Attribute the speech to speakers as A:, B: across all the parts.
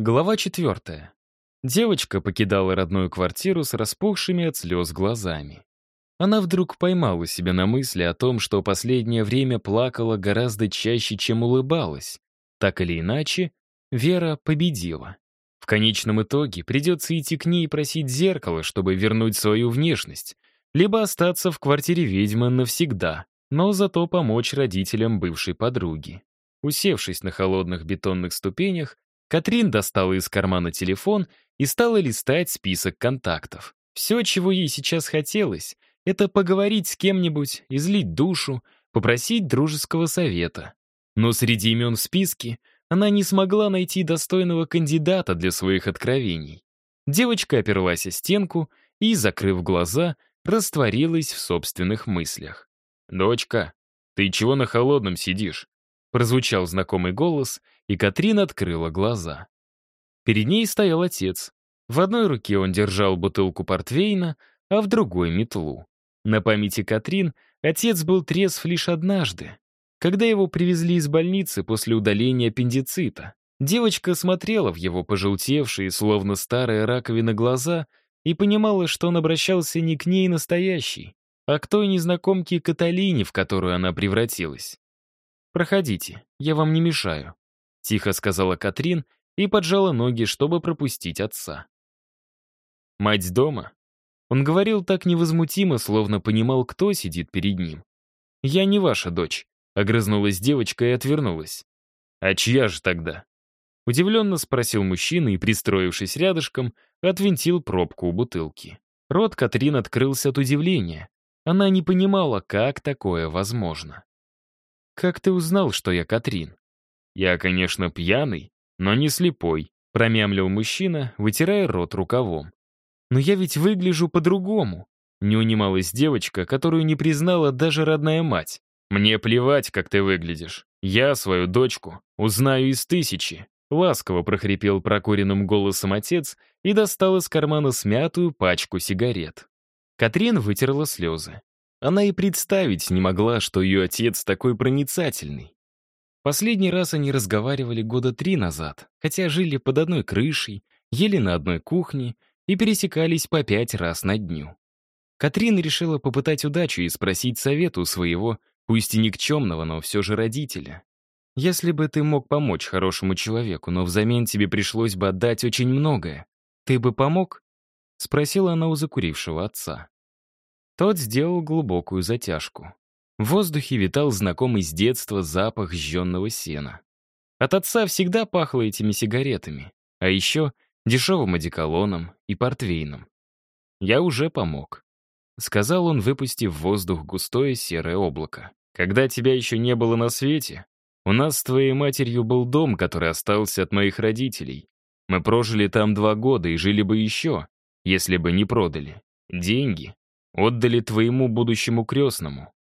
A: Глава четвертая. Девочка покидала родную квартиру с распухшими от слез глазами. Она вдруг поймала себя на мысли о том, что последнее время плакала гораздо чаще, чем улыбалась. Так или иначе, Вера победила. В конечном итоге придется идти к ней и просить зеркало, чтобы вернуть свою внешность, либо остаться в квартире ведьмы навсегда, но зато помочь родителям бывшей подруги. Усевшись на холодных бетонных ступенях, Катрин достала из кармана телефон и стала листать список контактов. Все, чего ей сейчас хотелось, это поговорить с кем-нибудь, излить душу, попросить дружеского совета. Но среди имен в списке она не смогла найти достойного кандидата для своих откровений. Девочка оперлась о стенку и, закрыв глаза, растворилась в собственных мыслях. «Дочка, ты чего на холодном сидишь?» Прозвучал знакомый голос, и Катрин открыла глаза. Перед ней стоял отец. В одной руке он держал бутылку портвейна, а в другой — метлу. На памяти Катрин отец был трезв лишь однажды, когда его привезли из больницы после удаления аппендицита. Девочка смотрела в его пожелтевшие, словно старая раковина, глаза и понимала, что он обращался не к ней настоящей, а к той незнакомке Каталине, в которую она превратилась. «Проходите, я вам не мешаю», — тихо сказала Катрин и поджала ноги, чтобы пропустить отца. «Мать дома?» Он говорил так невозмутимо, словно понимал, кто сидит перед ним. «Я не ваша дочь», — огрызнулась девочка и отвернулась. «А чья же тогда?» Удивленно спросил мужчина и, пристроившись рядышком, отвинтил пробку у бутылки. Рот Катрин открылся от удивления. Она не понимала, как такое возможно. «Как ты узнал, что я Катрин?» «Я, конечно, пьяный, но не слепой», — промямлил мужчина, вытирая рот рукавом. «Но я ведь выгляжу по-другому», — не унималась девочка, которую не признала даже родная мать. «Мне плевать, как ты выглядишь. Я свою дочку узнаю из тысячи», — ласково прохрипел прокуренным голосом отец и достал из кармана смятую пачку сигарет. Катрин вытерла слезы. Она и представить не могла, что ее отец такой проницательный. Последний раз они разговаривали года три назад, хотя жили под одной крышей, ели на одной кухне и пересекались по пять раз на дню. Катрин решила попытать удачу и спросить совет у своего, пусть и никчемного, но все же родителя. «Если бы ты мог помочь хорошему человеку, но взамен тебе пришлось бы отдать очень многое, ты бы помог?» — спросила она у закурившего отца. Тот сделал глубокую затяжку. В воздухе витал знакомый с детства запах жженного сена. От отца всегда пахло этими сигаретами, а еще дешевым одеколоном и портвейном. «Я уже помог», — сказал он, выпустив в воздух густое серое облако. «Когда тебя еще не было на свете, у нас с твоей матерью был дом, который остался от моих родителей. Мы прожили там два года и жили бы еще, если бы не продали. Деньги Отдали твоему будущему крестному».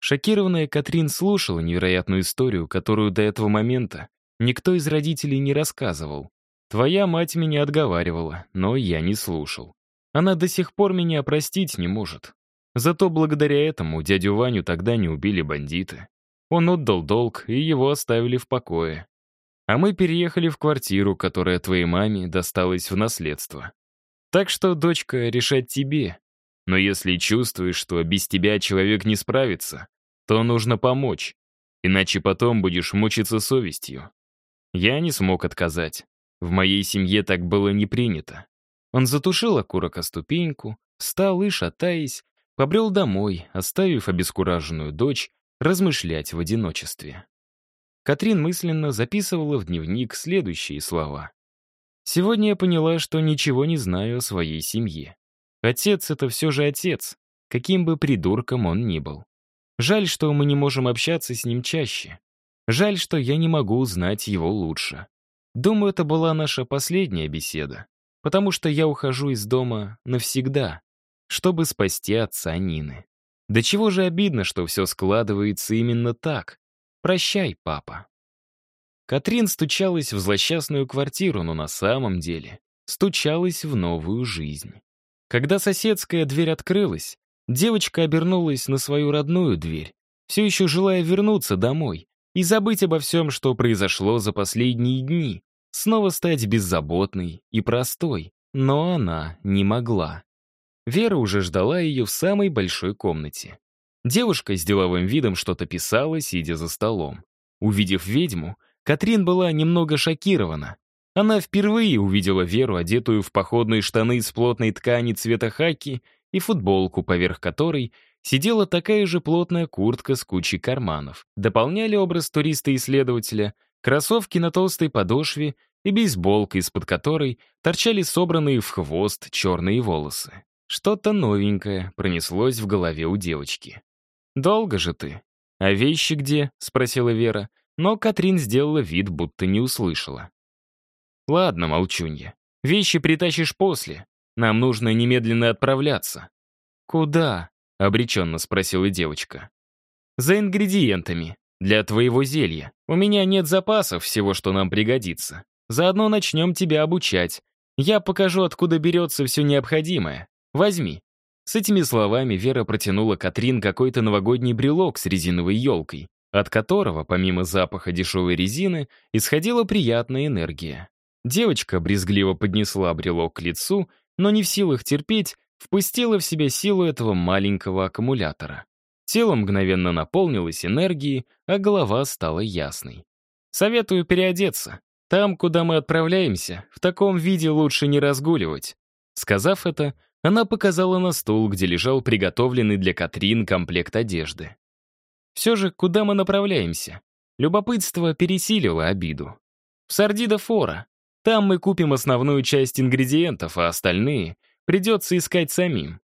A: Шокированная Катрин слушала невероятную историю, которую до этого момента никто из родителей не рассказывал. «Твоя мать меня отговаривала, но я не слушал. Она до сих пор меня простить не может. Зато благодаря этому дядю Ваню тогда не убили бандиты. Он отдал долг, и его оставили в покое. А мы переехали в квартиру, которая твоей маме досталась в наследство. Так что, дочка, решать тебе, но если чувствуешь, что без тебя человек не справится, то нужно помочь, иначе потом будешь мучиться совестью. Я не смог отказать. В моей семье так было не принято. Он затушил окурок о ступеньку, встал и, шатаясь, побрел домой, оставив обескураженную дочь размышлять в одиночестве. Катрин мысленно записывала в дневник следующие слова. «Сегодня я поняла, что ничего не знаю о своей семье. Отец — это все же отец, каким бы придурком он ни был. Жаль, что мы не можем общаться с ним чаще. Жаль, что я не могу узнать его лучше. Думаю, это была наша последняя беседа, потому что я ухожу из дома навсегда, чтобы спасти отца Нины. Да чего же обидно, что все складывается именно так. Прощай, папа. Катрин стучалась в злосчастную квартиру, но на самом деле стучалась в новую жизнь. Когда соседская дверь открылась, девочка обернулась на свою родную дверь, все еще желая вернуться домой и забыть обо всем, что произошло за последние дни, снова стать беззаботной и простой, но она не могла. Вера уже ждала ее в самой большой комнате. Девушка с деловым видом что-то писала, сидя за столом. Увидев ведьму, Катрин была немного шокирована. Она впервые увидела Веру, одетую в походные штаны из плотной ткани цвета хаки и футболку, поверх которой сидела такая же плотная куртка с кучей карманов. Дополняли образ туриста-исследователя кроссовки на толстой подошве и бейсболка, из-под которой торчали собранные в хвост черные волосы. Что-то новенькое пронеслось в голове у девочки. «Долго же ты?» «А вещи где?» — спросила Вера, но Катрин сделала вид, будто не услышала. «Ладно, молчунья. Вещи притащишь после. Нам нужно немедленно отправляться». «Куда?» — обреченно спросила девочка. «За ингредиентами. Для твоего зелья. У меня нет запасов всего, что нам пригодится. Заодно начнем тебя обучать. Я покажу, откуда берется все необходимое. Возьми». С этими словами Вера протянула Катрин какой-то новогодний брелок с резиновой елкой, от которого, помимо запаха дешевой резины, исходила приятная энергия. Девочка брезгливо поднесла брелок к лицу, но не в силах терпеть, впустила в себя силу этого маленького аккумулятора. Тело мгновенно наполнилось энергией, а голова стала ясной. «Советую переодеться. Там, куда мы отправляемся, в таком виде лучше не разгуливать». Сказав это, она показала на стул, где лежал приготовленный для Катрин комплект одежды. Все же, куда мы направляемся? Любопытство пересилило обиду. В Сардида Фора. Там мы купим основную часть ингредиентов, а остальные придется искать самим.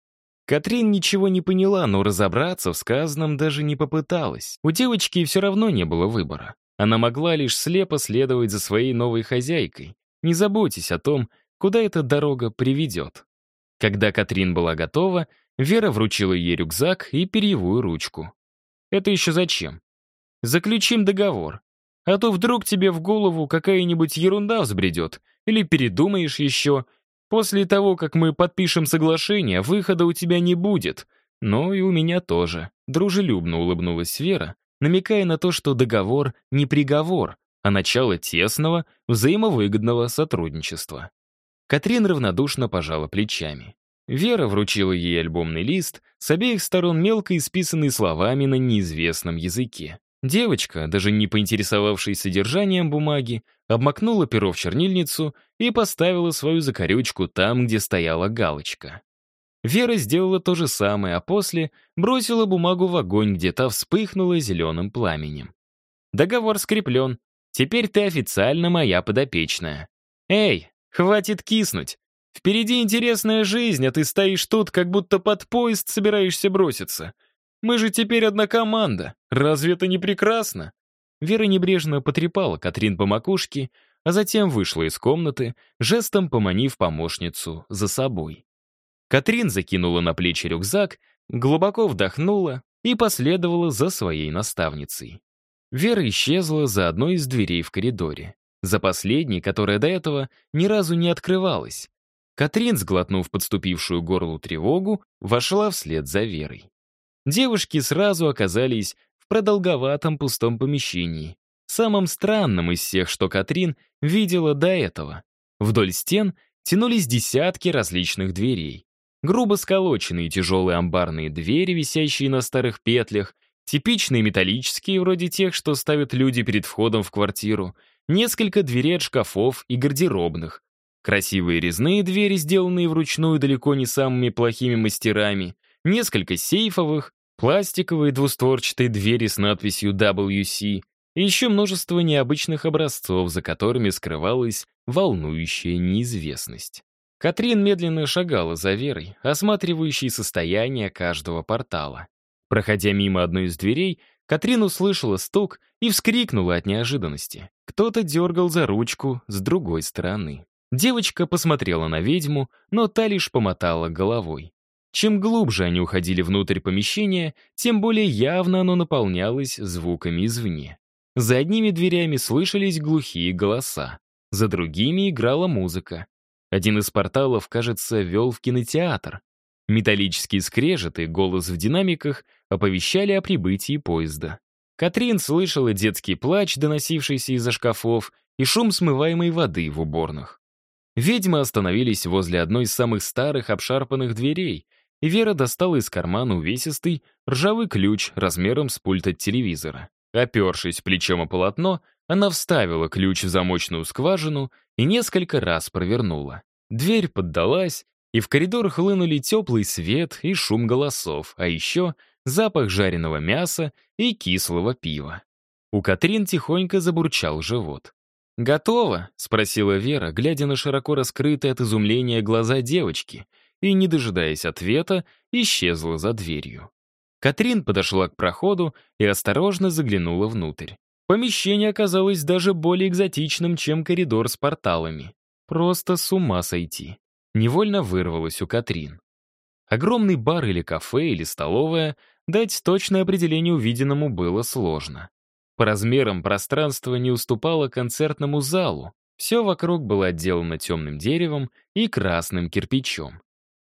A: Катрин ничего не поняла, но разобраться в сказанном даже не попыталась. У девочки все равно не было выбора. Она могла лишь слепо следовать за своей новой хозяйкой. Не заботьтесь о том, куда эта дорога приведет. Когда Катрин была готова, Вера вручила ей рюкзак и перьевую ручку. «Это еще зачем?» «Заключим договор. А то вдруг тебе в голову какая-нибудь ерунда взбредет, или передумаешь еще. После того, как мы подпишем соглашение, выхода у тебя не будет. Но и у меня тоже». Дружелюбно улыбнулась Вера, намекая на то, что договор не приговор, а начало тесного, взаимовыгодного сотрудничества. Катрин равнодушно пожала плечами. Вера вручила ей альбомный лист, с обеих сторон мелко исписанный словами на неизвестном языке. Девочка, даже не поинтересовавшись содержанием бумаги, обмакнула перо в чернильницу и поставила свою закорючку там, где стояла галочка. Вера сделала то же самое, а после бросила бумагу в огонь, где та вспыхнула зеленым пламенем. «Договор скреплен. Теперь ты официально моя подопечная. Эй, Хватит киснуть. Впереди интересная жизнь, а ты стоишь тут, как будто под поезд собираешься броситься. Мы же теперь одна команда. Разве это не прекрасно?» Вера небрежно потрепала Катрин по макушке, а затем вышла из комнаты, жестом поманив помощницу за собой. Катрин закинула на плечи рюкзак, глубоко вдохнула и последовала за своей наставницей. Вера исчезла за одной из дверей в коридоре за последней, которая до этого ни разу не открывалась. Катрин, сглотнув подступившую горлу тревогу, вошла вслед за Верой. Девушки сразу оказались в продолговатом пустом помещении, самым странным из всех, что Катрин видела до этого. Вдоль стен тянулись десятки различных дверей. Грубо сколоченные тяжелые амбарные двери, висящие на старых петлях, типичные металлические, вроде тех, что ставят люди перед входом в квартиру — несколько дверей от шкафов и гардеробных, красивые резные двери, сделанные вручную далеко не самыми плохими мастерами, несколько сейфовых, пластиковые двустворчатые двери с надписью WC и еще множество необычных образцов, за которыми скрывалась волнующая неизвестность. Катрин медленно шагала за Верой, осматривающей состояние каждого портала. Проходя мимо одной из дверей, Катрин услышала стук и вскрикнула от неожиданности. Кто-то дергал за ручку с другой стороны. Девочка посмотрела на ведьму, но та лишь помотала головой. Чем глубже они уходили внутрь помещения, тем более явно оно наполнялось звуками извне. За одними дверями слышались глухие голоса, за другими играла музыка. Один из порталов, кажется, вел в кинотеатр. Металлические скрежеты, голос в динамиках оповещали о прибытии поезда. Катрин слышала детский плач, доносившийся из-за шкафов, и шум смываемой воды в уборных. Ведьмы остановились возле одной из самых старых обшарпанных дверей, и Вера достала из кармана увесистый ржавый ключ размером с пульт от телевизора. Опершись плечом о полотно, она вставила ключ в замочную скважину и несколько раз провернула. Дверь поддалась, и в коридор хлынули теплый свет и шум голосов, а еще запах жареного мяса и кислого пива. У Катрин тихонько забурчал живот. «Готово?» — спросила Вера, глядя на широко раскрытые от изумления глаза девочки, и, не дожидаясь ответа, исчезла за дверью. Катрин подошла к проходу и осторожно заглянула внутрь. Помещение оказалось даже более экзотичным, чем коридор с порталами. Просто с ума сойти. Невольно вырвалось у Катрин. Огромный бар или кафе, или столовая, дать точное определение увиденному было сложно. По размерам пространство не уступало концертному залу. Все вокруг было отделано темным деревом и красным кирпичом.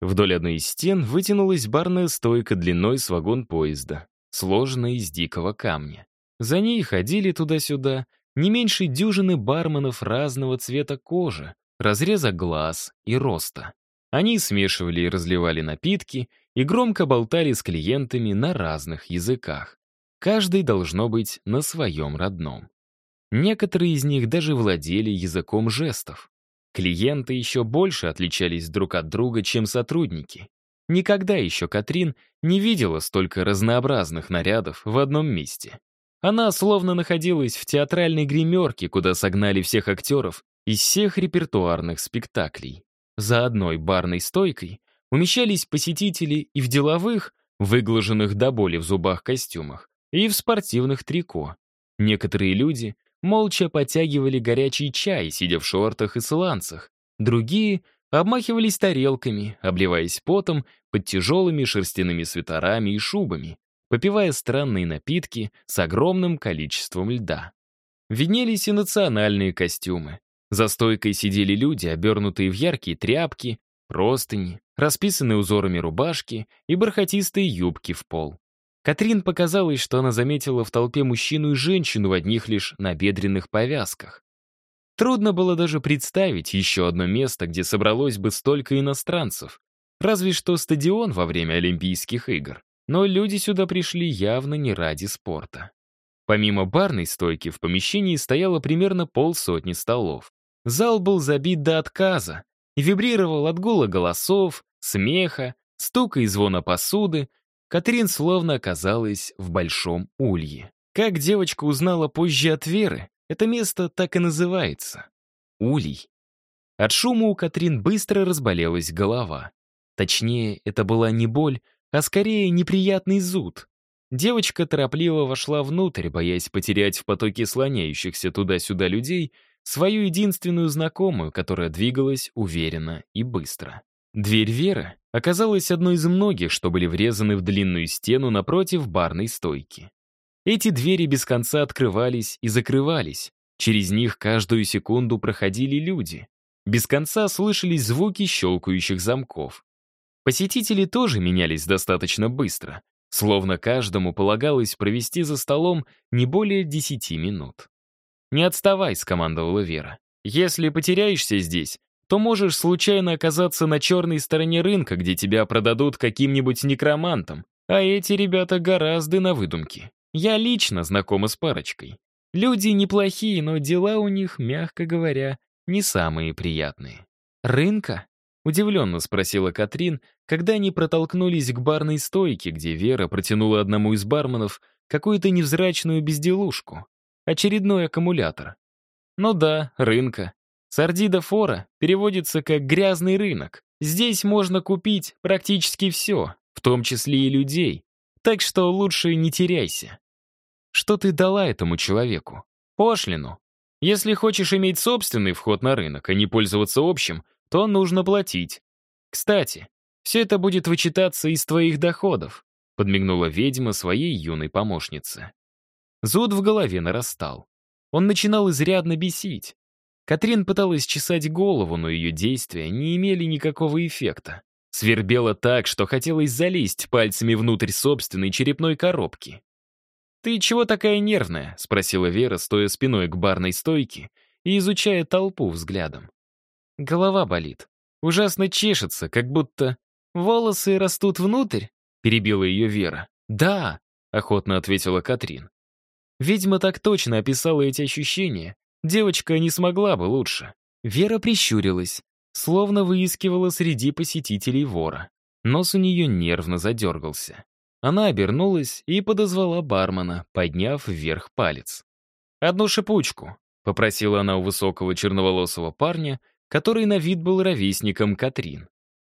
A: Вдоль одной из стен вытянулась барная стойка длиной с вагон поезда, сложенная из дикого камня. За ней ходили туда-сюда не меньше дюжины барменов разного цвета кожи, разреза глаз и роста. Они смешивали и разливали напитки и громко болтали с клиентами на разных языках. Каждый должно быть на своем родном. Некоторые из них даже владели языком жестов. Клиенты еще больше отличались друг от друга, чем сотрудники. Никогда еще Катрин не видела столько разнообразных нарядов в одном месте. Она словно находилась в театральной гримерке, куда согнали всех актеров из всех репертуарных спектаклей. За одной барной стойкой умещались посетители и в деловых, выглаженных до боли в зубах костюмах, и в спортивных трико. Некоторые люди молча подтягивали горячий чай, сидя в шортах и сланцах. Другие обмахивались тарелками, обливаясь потом под тяжелыми шерстяными свитерами и шубами, попивая странные напитки с огромным количеством льда. Виднелись и национальные костюмы. За стойкой сидели люди, обернутые в яркие тряпки, простыни, расписанные узорами рубашки и бархатистые юбки в пол. Катрин показалось, что она заметила в толпе мужчину и женщину в одних лишь набедренных повязках. Трудно было даже представить еще одно место, где собралось бы столько иностранцев. Разве что стадион во время Олимпийских игр. Но люди сюда пришли явно не ради спорта. Помимо барной стойки в помещении стояло примерно полсотни столов. Зал был забит до отказа и вибрировал от гула голосов, смеха, стука и звона посуды, Катрин словно оказалась в большом улье. Как девочка узнала позже от Веры, это место так и называется — улей. От шума у Катрин быстро разболелась голова. Точнее, это была не боль, а скорее неприятный зуд. Девочка торопливо вошла внутрь, боясь потерять в потоке слоняющихся туда-сюда людей свою единственную знакомую, которая двигалась уверенно и быстро. Дверь Веры оказалась одной из многих, что были врезаны в длинную стену напротив барной стойки. Эти двери без конца открывались и закрывались. Через них каждую секунду проходили люди. Без конца слышались звуки щелкающих замков. Посетители тоже менялись достаточно быстро, словно каждому полагалось провести за столом не более 10 минут. «Не отставай», — скомандовала Вера. «Если потеряешься здесь, то можешь случайно оказаться на черной стороне рынка, где тебя продадут каким-нибудь некромантом. А эти ребята гораздо на выдумке. Я лично знакома с парочкой. Люди неплохие, но дела у них, мягко говоря, не самые приятные. «Рынка?» — удивленно спросила Катрин, когда они протолкнулись к барной стойке, где Вера протянула одному из барменов какую-то невзрачную безделушку. Очередной аккумулятор. Ну да, рынка. Сардида фора переводится как «грязный рынок». Здесь можно купить практически все, в том числе и людей. Так что лучше не теряйся. Что ты дала этому человеку? Пошлину. Если хочешь иметь собственный вход на рынок, а не пользоваться общим, то нужно платить. Кстати, все это будет вычитаться из твоих доходов, подмигнула ведьма своей юной помощнице. Зуд в голове нарастал. Он начинал изрядно бесить. Катрин пыталась чесать голову, но ее действия не имели никакого эффекта. Свербело так, что хотелось залезть пальцами внутрь собственной черепной коробки. «Ты чего такая нервная?» — спросила Вера, стоя спиной к барной стойке и изучая толпу взглядом. Голова болит. Ужасно чешется, как будто волосы растут внутрь, перебила ее Вера. Да, охотно ответила Катрин. Ведьма так точно описала эти ощущения. Девочка не смогла бы лучше. Вера прищурилась, словно выискивала среди посетителей вора. Нос у нее нервно задергался. Она обернулась и подозвала бармена, подняв вверх палец. «Одну шипучку», — попросила она у высокого черноволосого парня, который на вид был ровесником Катрин.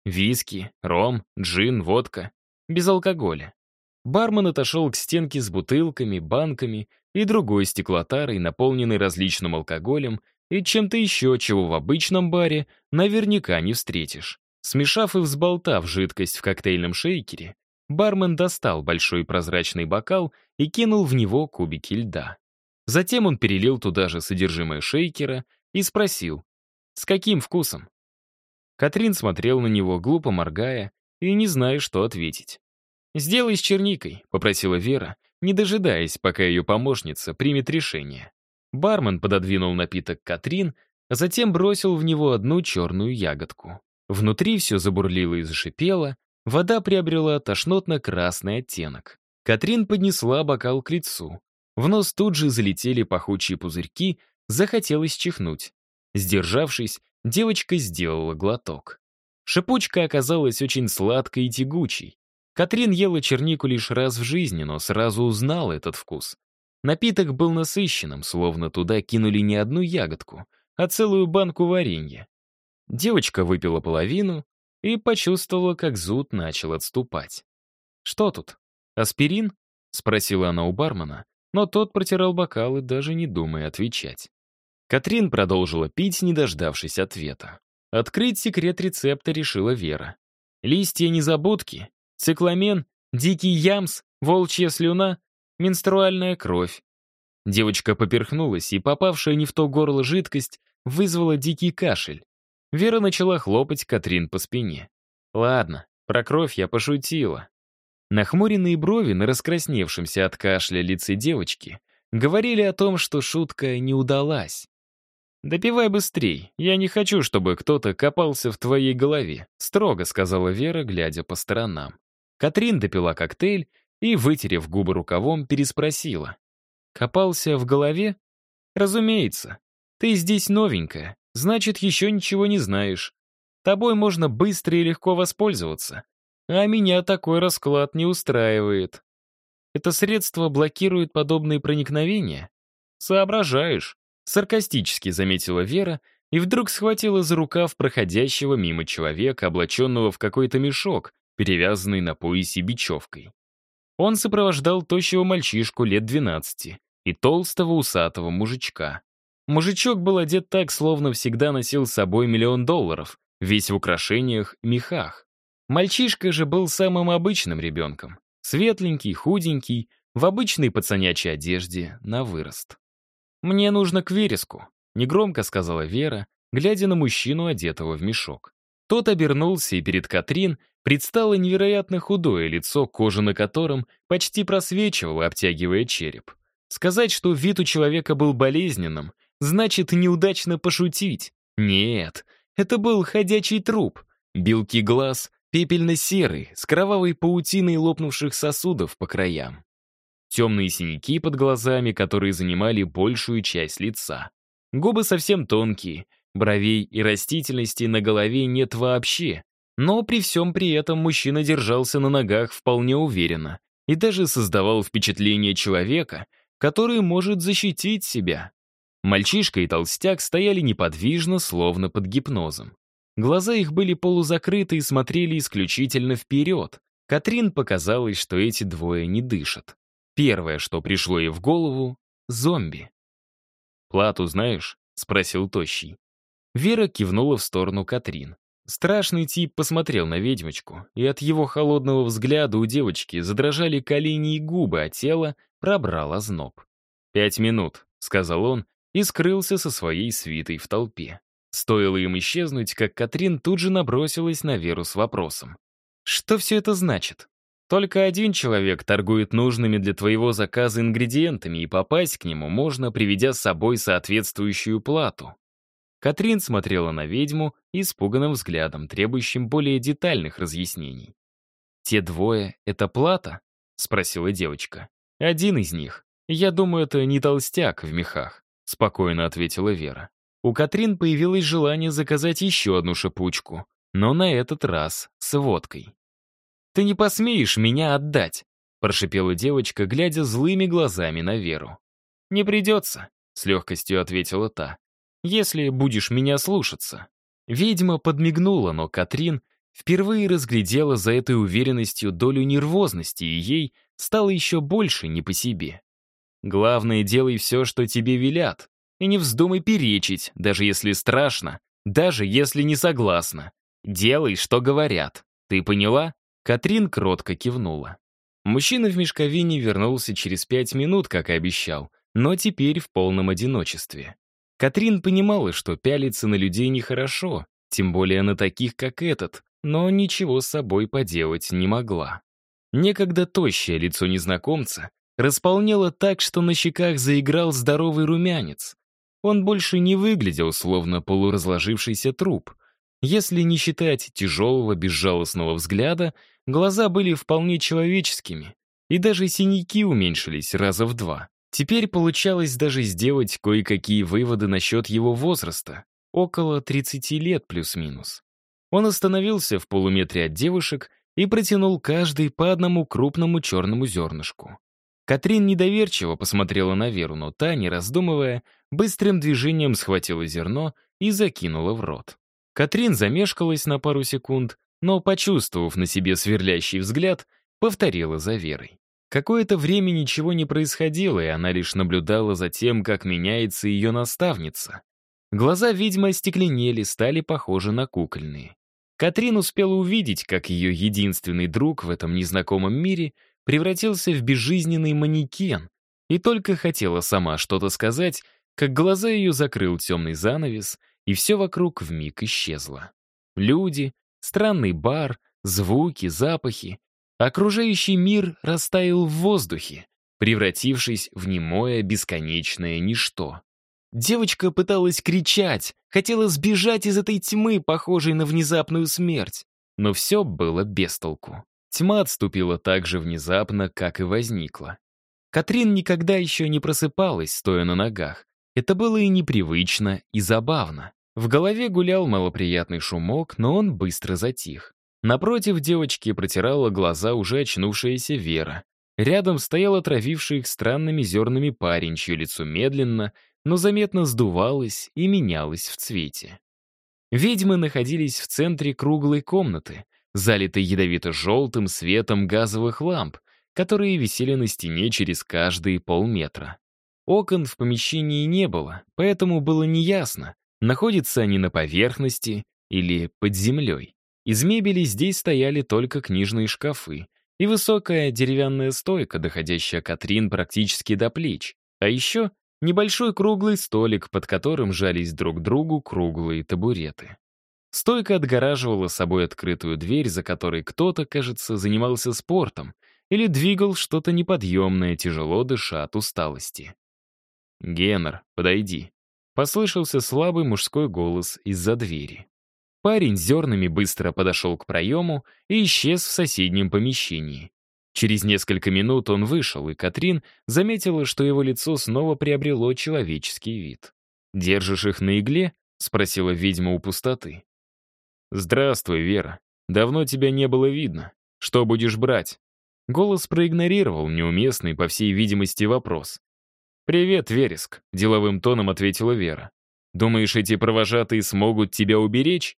A: Виски, ром, джин, водка. Без алкоголя. Бармен отошел к стенке с бутылками, банками и другой стеклотарой, наполненной различным алкоголем и чем-то еще, чего в обычном баре наверняка не встретишь. Смешав и взболтав жидкость в коктейльном шейкере, бармен достал большой прозрачный бокал и кинул в него кубики льда. Затем он перелил туда же содержимое шейкера и спросил, «С каким вкусом?» Катрин смотрел на него, глупо моргая, и не зная, что ответить. «Сделай с черникой», — попросила Вера, не дожидаясь, пока ее помощница примет решение. Бармен пододвинул напиток Катрин, а затем бросил в него одну черную ягодку. Внутри все забурлило и зашипело, вода приобрела тошнотно-красный оттенок. Катрин поднесла бокал к лицу. В нос тут же залетели пахучие пузырьки, захотелось чихнуть. Сдержавшись, девочка сделала глоток. Шипучка оказалась очень сладкой и тягучей. Катрин ела чернику лишь раз в жизни, но сразу узнала этот вкус. Напиток был насыщенным, словно туда кинули не одну ягодку, а целую банку варенья. Девочка выпила половину и почувствовала, как зуд начал отступать. «Что тут? Аспирин?» — спросила она у бармена, но тот протирал бокалы, даже не думая отвечать. Катрин продолжила пить, не дождавшись ответа. Открыть секрет рецепта решила Вера. Листья незабудки, цикламен, дикий ямс, волчья слюна, менструальная кровь. Девочка поперхнулась, и попавшая не в то горло жидкость вызвала дикий кашель. Вера начала хлопать Катрин по спине. «Ладно, про кровь я пошутила». Нахмуренные брови на раскрасневшемся от кашля лице девочки говорили о том, что шутка не удалась. «Допивай быстрей, я не хочу, чтобы кто-то копался в твоей голове», строго сказала Вера, глядя по сторонам. Катрин допила коктейль и, вытерев губы рукавом, переспросила. «Копался в голове?» «Разумеется. Ты здесь новенькая, значит, еще ничего не знаешь. Тобой можно быстро и легко воспользоваться. А меня такой расклад не устраивает. Это средство блокирует подобные проникновения? Соображаешь?» Саркастически заметила Вера и вдруг схватила за рукав проходящего мимо человека, облаченного в какой-то мешок, перевязанный на поясе бечевкой. Он сопровождал тощего мальчишку лет 12 и толстого усатого мужичка. Мужичок был одет так, словно всегда носил с собой миллион долларов, весь в украшениях, мехах. Мальчишка же был самым обычным ребенком. Светленький, худенький, в обычной пацанячей одежде, на вырост. «Мне нужно к вереску», — негромко сказала Вера, глядя на мужчину, одетого в мешок. Тот обернулся, и перед Катрин предстало невероятно худое лицо, кожа на котором почти просвечивала, обтягивая череп. Сказать, что вид у человека был болезненным, значит неудачно пошутить. Нет, это был ходячий труп. Белки глаз пепельно-серый, с кровавой паутиной лопнувших сосудов по краям. Темные синяки под глазами, которые занимали большую часть лица. Губы совсем тонкие, бровей и растительности на голове нет вообще, но при всем при этом мужчина держался на ногах вполне уверенно и даже создавал впечатление человека, который может защитить себя. Мальчишка и толстяк стояли неподвижно, словно под гипнозом. Глаза их были полузакрыты и смотрели исключительно вперед. Катрин показалось, что эти двое не дышат. Первое, что пришло ей в голову — зомби. «Плату знаешь?» — спросил Тощий. Вера кивнула в сторону Катрин. Страшный тип посмотрел на ведьмочку, и от его холодного взгляда у девочки задрожали колени и губы, а тело пробрал озноб. «Пять минут», — сказал он, и скрылся со своей свитой в толпе. Стоило им исчезнуть, как Катрин тут же набросилась на Веру с вопросом. «Что все это значит?» Только один человек торгует нужными для твоего заказа ингредиентами, и попасть к нему можно, приведя с собой соответствующую плату. Катрин смотрела на ведьму испуганным взглядом, требующим более детальных разъяснений. «Те двое — это плата?» — спросила девочка. «Один из них. Я думаю, это не толстяк в мехах», — спокойно ответила Вера. У Катрин появилось желание заказать еще одну шипучку, но на этот раз с водкой. «Ты не посмеешь меня отдать», — прошипела девочка, глядя злыми глазами на Веру. «Не придется», — с легкостью ответила та если будешь меня слушаться». Ведьма подмигнула, но Катрин впервые разглядела за этой уверенностью долю нервозности, и ей стало еще больше не по себе. «Главное, делай все, что тебе велят, и не вздумай перечить, даже если страшно, даже если не согласна. Делай, что говорят. Ты поняла?» Катрин кротко кивнула. Мужчина в мешковине вернулся через пять минут, как и обещал, но теперь в полном одиночестве. Катрин понимала, что пялиться на людей нехорошо, тем более на таких, как этот, но ничего с собой поделать не могла. Некогда тощее лицо незнакомца располнело так, что на щеках заиграл здоровый румянец. Он больше не выглядел словно полуразложившийся труп. Если не считать тяжелого, безжалостного взгляда, глаза были вполне человеческими, и даже синяки уменьшились раза в два. Теперь получалось даже сделать кое-какие выводы насчет его возраста. Около 30 лет плюс-минус. Он остановился в полуметре от девушек и протянул каждый по одному крупному черному зернышку. Катрин недоверчиво посмотрела на Веру, но та, не раздумывая, быстрым движением схватила зерно и закинула в рот. Катрин замешкалась на пару секунд, но, почувствовав на себе сверлящий взгляд, повторила за Верой. Какое-то время ничего не происходило, и она лишь наблюдала за тем, как меняется ее наставница. Глаза ведьмы остекленели, стали похожи на кукольные. Катрин успела увидеть, как ее единственный друг в этом незнакомом мире превратился в безжизненный манекен, и только хотела сама что-то сказать, как глаза ее закрыл темный занавес, и все вокруг вмиг исчезло. Люди, странный бар, звуки, запахи Окружающий мир растаял в воздухе, превратившись в немое бесконечное ничто. Девочка пыталась кричать, хотела сбежать из этой тьмы, похожей на внезапную смерть. Но все было без толку. Тьма отступила так же внезапно, как и возникла. Катрин никогда еще не просыпалась, стоя на ногах. Это было и непривычно, и забавно. В голове гулял малоприятный шумок, но он быстро затих. Напротив девочки протирала глаза уже очнувшаяся Вера. Рядом стоял отравивший их странными зернами парень, чье лицо медленно, но заметно сдувалось и менялось в цвете. Ведьмы находились в центре круглой комнаты, залитой ядовито-желтым светом газовых ламп, которые висели на стене через каждые полметра. Окон в помещении не было, поэтому было неясно, находятся они на поверхности или под землей. Из мебели здесь стояли только книжные шкафы и высокая деревянная стойка, доходящая Катрин практически до плеч, а еще небольшой круглый столик, под которым жались друг другу круглые табуреты. Стойка отгораживала собой открытую дверь, за которой кто-то, кажется, занимался спортом или двигал что-то неподъемное, тяжело дыша от усталости. «Геннер, подойди», — послышался слабый мужской голос из-за двери. Парень зернами быстро подошел к проему и исчез в соседнем помещении. Через несколько минут он вышел, и Катрин заметила, что его лицо снова приобрело человеческий вид. «Держишь их на игле?» — спросила ведьма у пустоты. «Здравствуй, Вера. Давно тебя не было видно. Что будешь брать?» Голос проигнорировал неуместный, по всей видимости, вопрос. «Привет, Вереск», — деловым тоном ответила Вера. «Думаешь, эти провожатые смогут тебя уберечь?»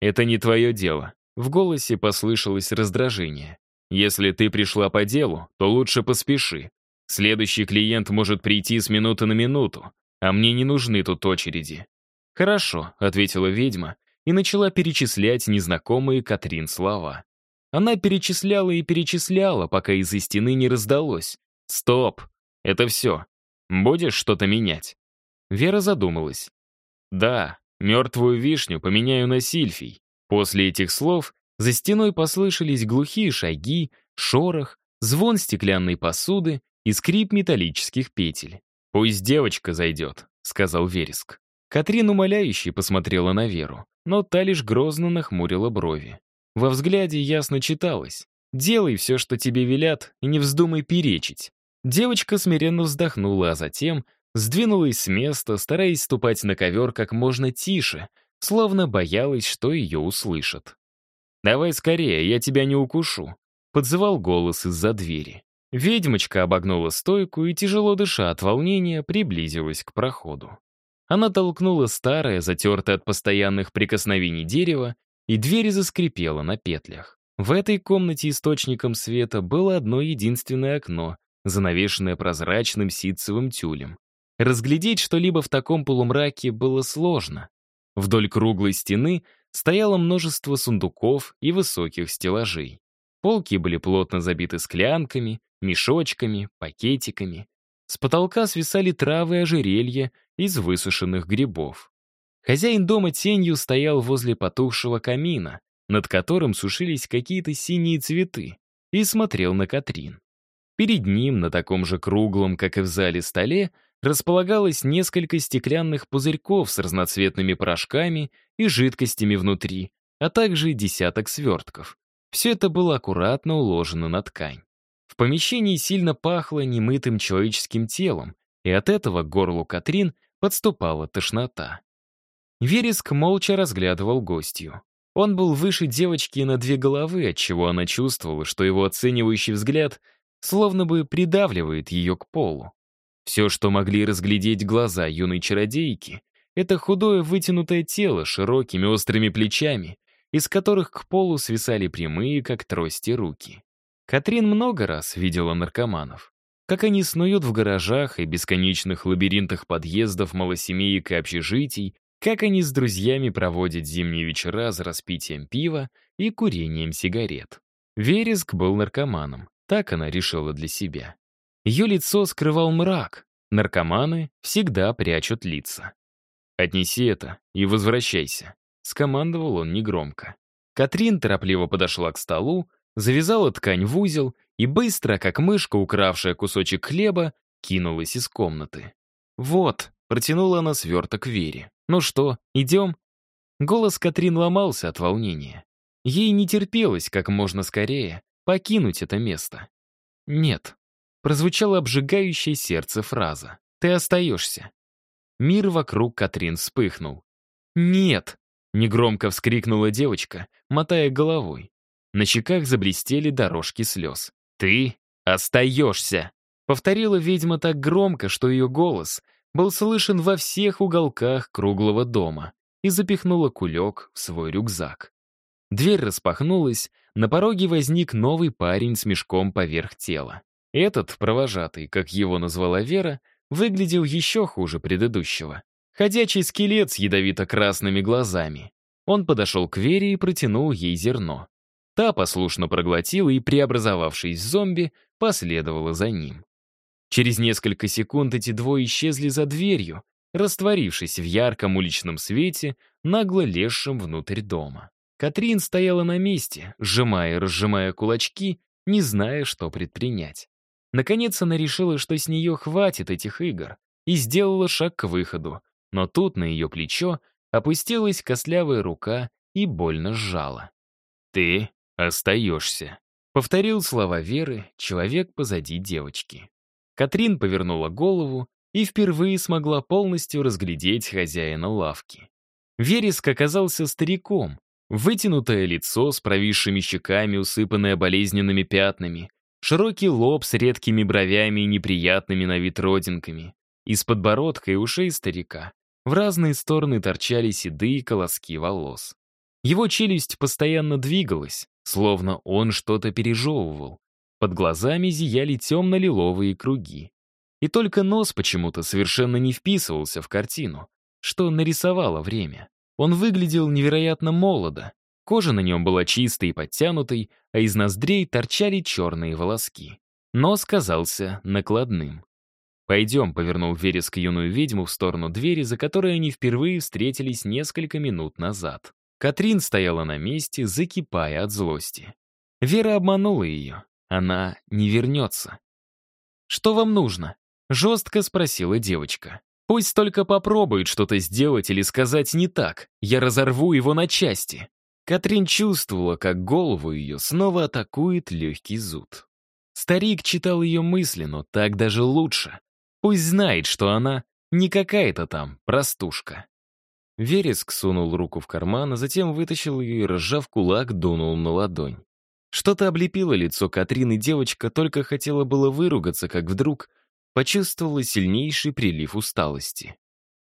A: «Это не твое дело». В голосе послышалось раздражение. «Если ты пришла по делу, то лучше поспеши. Следующий клиент может прийти с минуты на минуту, а мне не нужны тут очереди». «Хорошо», — ответила ведьма и начала перечислять незнакомые Катрин слова. Она перечисляла и перечисляла, пока из-за стены не раздалось. «Стоп! Это все. Будешь что-то менять?» Вера задумалась. «Да, Мертвую вишню поменяю на сильфий. После этих слов За стеной послышались глухие шаги, шорох, звон стеклянной посуды и скрип металлических петель. «Пусть девочка зайдет», — сказал Вереск. Катрин умоляюще посмотрела на Веру, но та лишь грозно нахмурила брови. Во взгляде ясно читалось «Делай все, что тебе велят, и не вздумай перечить». Девочка смиренно вздохнула, а затем сдвинулась с места, стараясь ступать на ковер как можно тише, словно боялась, что ее услышат. «Давай скорее, я тебя не укушу», — подзывал голос из-за двери. Ведьмочка обогнула стойку и, тяжело дыша от волнения, приблизилась к проходу. Она толкнула старое, затертое от постоянных прикосновений дерево, и дверь заскрипела на петлях. В этой комнате источником света было одно единственное окно, занавешенное прозрачным ситцевым тюлем. Разглядеть что-либо в таком полумраке было сложно. Вдоль круглой стены стояло множество сундуков и высоких стеллажей. Полки были плотно забиты склянками, мешочками, пакетиками. С потолка свисали травы и ожерелья из высушенных грибов. Хозяин дома тенью стоял возле потухшего камина, над которым сушились какие-то синие цветы, и смотрел на Катрин. Перед ним, на таком же круглом, как и в зале, столе, располагалось несколько стеклянных пузырьков с разноцветными порошками и жидкостями внутри, а также десяток свертков. Все это было аккуратно уложено на ткань. В помещении сильно пахло немытым человеческим телом, и от этого к горлу Катрин подступала тошнота. Вереск молча разглядывал гостью. Он был выше девочки на две головы, отчего она чувствовала, что его оценивающий взгляд словно бы придавливает ее к полу. Все, что могли разглядеть глаза юной чародейки, это худое вытянутое тело с широкими острыми плечами, из которых к полу свисали прямые, как трости, руки. Катрин много раз видела наркоманов. Как они снуют в гаражах и бесконечных лабиринтах подъездов малосемеек и общежитий, как они с друзьями проводят зимние вечера за распитием пива и курением сигарет. Вереск был наркоманом, так она решила для себя. Ее лицо скрывал мрак, наркоманы всегда прячут лица. «Отнеси это и возвращайся», — скомандовал он негромко. Катрин торопливо подошла к столу, завязала ткань в узел и быстро, как мышка, укравшая кусочек хлеба, кинулась из комнаты. «Вот», — протянула она сверток Вере. «Ну что, идем?» Голос Катрин ломался от волнения. Ей не терпелось как можно скорее покинуть это место. «Нет», — прозвучала обжигающая сердце фраза. «Ты остаешься». Мир вокруг Катрин вспыхнул. «Нет!» — негромко вскрикнула девочка, мотая головой. На щеках заблестели дорожки слез. «Ты остаешься!» Повторила ведьма так громко, что ее голос был слышен во всех уголках круглого дома и запихнула кулек в свой рюкзак. Дверь распахнулась, на пороге возник новый парень с мешком поверх тела. Этот, провожатый, как его назвала Вера, выглядел еще хуже предыдущего. Ходячий скелет с ядовито-красными глазами. Он подошел к Вере и протянул ей зерно. Та послушно проглотила и, преобразовавшись в зомби, последовала за ним. Через несколько секунд эти двое исчезли за дверью, растворившись в ярком уличном свете, нагло лезшем внутрь дома. Катрин стояла на месте, сжимая и разжимая кулачки, не зная, что предпринять. Наконец она решила, что с нее хватит этих игр, и сделала шаг к выходу, но тут на ее плечо опустилась костлявая рука и больно сжала. «Ты остаешься», — повторил слова Веры человек позади девочки. Катрин повернула голову и впервые смогла полностью разглядеть хозяина лавки. Вереск оказался стариком, Вытянутое лицо с провисшими щеками, усыпанное болезненными пятнами, широкий лоб с редкими бровями и неприятными на вид родинками. Из подбородка и ушей старика в разные стороны торчали седые колоски волос. Его челюсть постоянно двигалась, словно он что-то пережевывал. Под глазами зияли темно-лиловые круги. И только нос почему-то совершенно не вписывался в картину, что нарисовало время. Он выглядел невероятно молодо. Кожа на нем была чистой и подтянутой, а из ноздрей торчали черные волоски. Нос казался накладным. «Пойдем», — повернул Вереск юную ведьму в сторону двери, за которой они впервые встретились несколько минут назад. Катрин стояла на месте, закипая от злости. Вера обманула ее. Она не вернется. «Что вам нужно?» — жестко спросила девочка. «Пусть только попробует что-то сделать или сказать не так. Я разорву его на части». Катрин чувствовала, как голову ее снова атакует легкий зуд. Старик читал ее мысли, но так даже лучше. Пусть знает, что она не какая-то там простушка. Вереск сунул руку в карман, а затем вытащил ее и, разжав кулак, дунул на ладонь. Что-то облепило лицо Катрины, девочка только хотела было выругаться, как вдруг почувствовала сильнейший прилив усталости.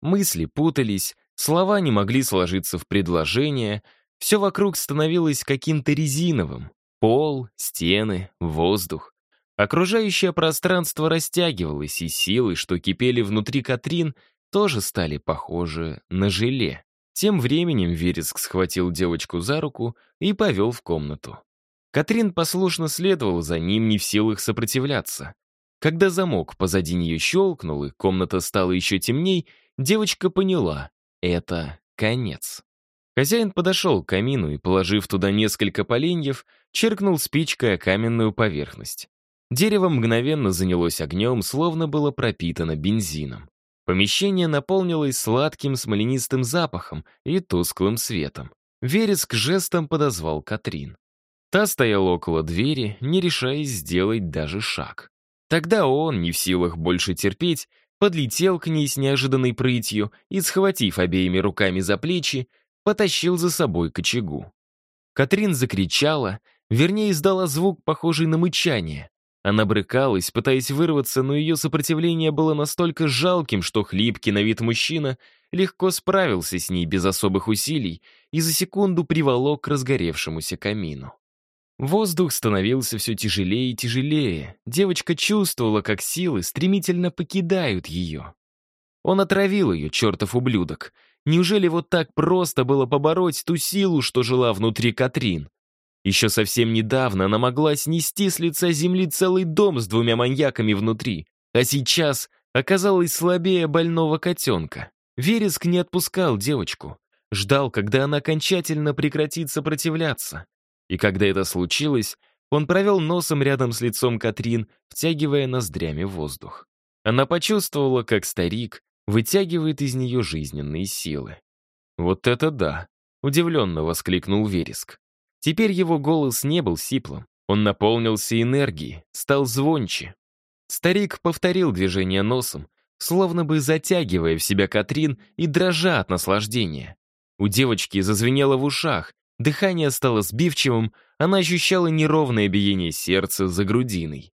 A: Мысли путались, слова не могли сложиться в предложение, все вокруг становилось каким-то резиновым. Пол, стены, воздух. Окружающее пространство растягивалось, и силы, что кипели внутри Катрин, тоже стали похожи на желе. Тем временем Вереск схватил девочку за руку и повел в комнату. Катрин послушно следовала за ним, не в силах сопротивляться. Когда замок позади нее щелкнул, и комната стала еще темней, девочка поняла — это конец. Хозяин подошел к камину и, положив туда несколько поленьев, черкнул спичкой о каменную поверхность. Дерево мгновенно занялось огнем, словно было пропитано бензином. Помещение наполнилось сладким смоленистым запахом и тусклым светом. Вереск жестом подозвал Катрин. Та стояла около двери, не решаясь сделать даже шаг. Тогда он, не в силах больше терпеть, подлетел к ней с неожиданной прытью и, схватив обеими руками за плечи, потащил за собой к очагу. Катрин закричала, вернее, издала звук, похожий на мычание. Она брыкалась, пытаясь вырваться, но ее сопротивление было настолько жалким, что хлипкий на вид мужчина легко справился с ней без особых усилий и за секунду приволок к разгоревшемуся камину. Воздух становился все тяжелее и тяжелее. Девочка чувствовала, как силы стремительно покидают ее. Он отравил ее, чертов ублюдок. Неужели вот так просто было побороть ту силу, что жила внутри Катрин? Еще совсем недавно она могла снести с лица земли целый дом с двумя маньяками внутри, а сейчас оказалась слабее больного котенка. Вереск не отпускал девочку, ждал, когда она окончательно прекратит сопротивляться. И когда это случилось, он провел носом рядом с лицом Катрин, втягивая ноздрями воздух. Она почувствовала, как старик вытягивает из нее жизненные силы. «Вот это да!» — удивленно воскликнул Вереск. Теперь его голос не был сиплым. Он наполнился энергией, стал звонче. Старик повторил движение носом, словно бы затягивая в себя Катрин и дрожа от наслаждения. У девочки зазвенело в ушах, дыхание стало сбивчивым, она ощущала неровное биение сердца за грудиной.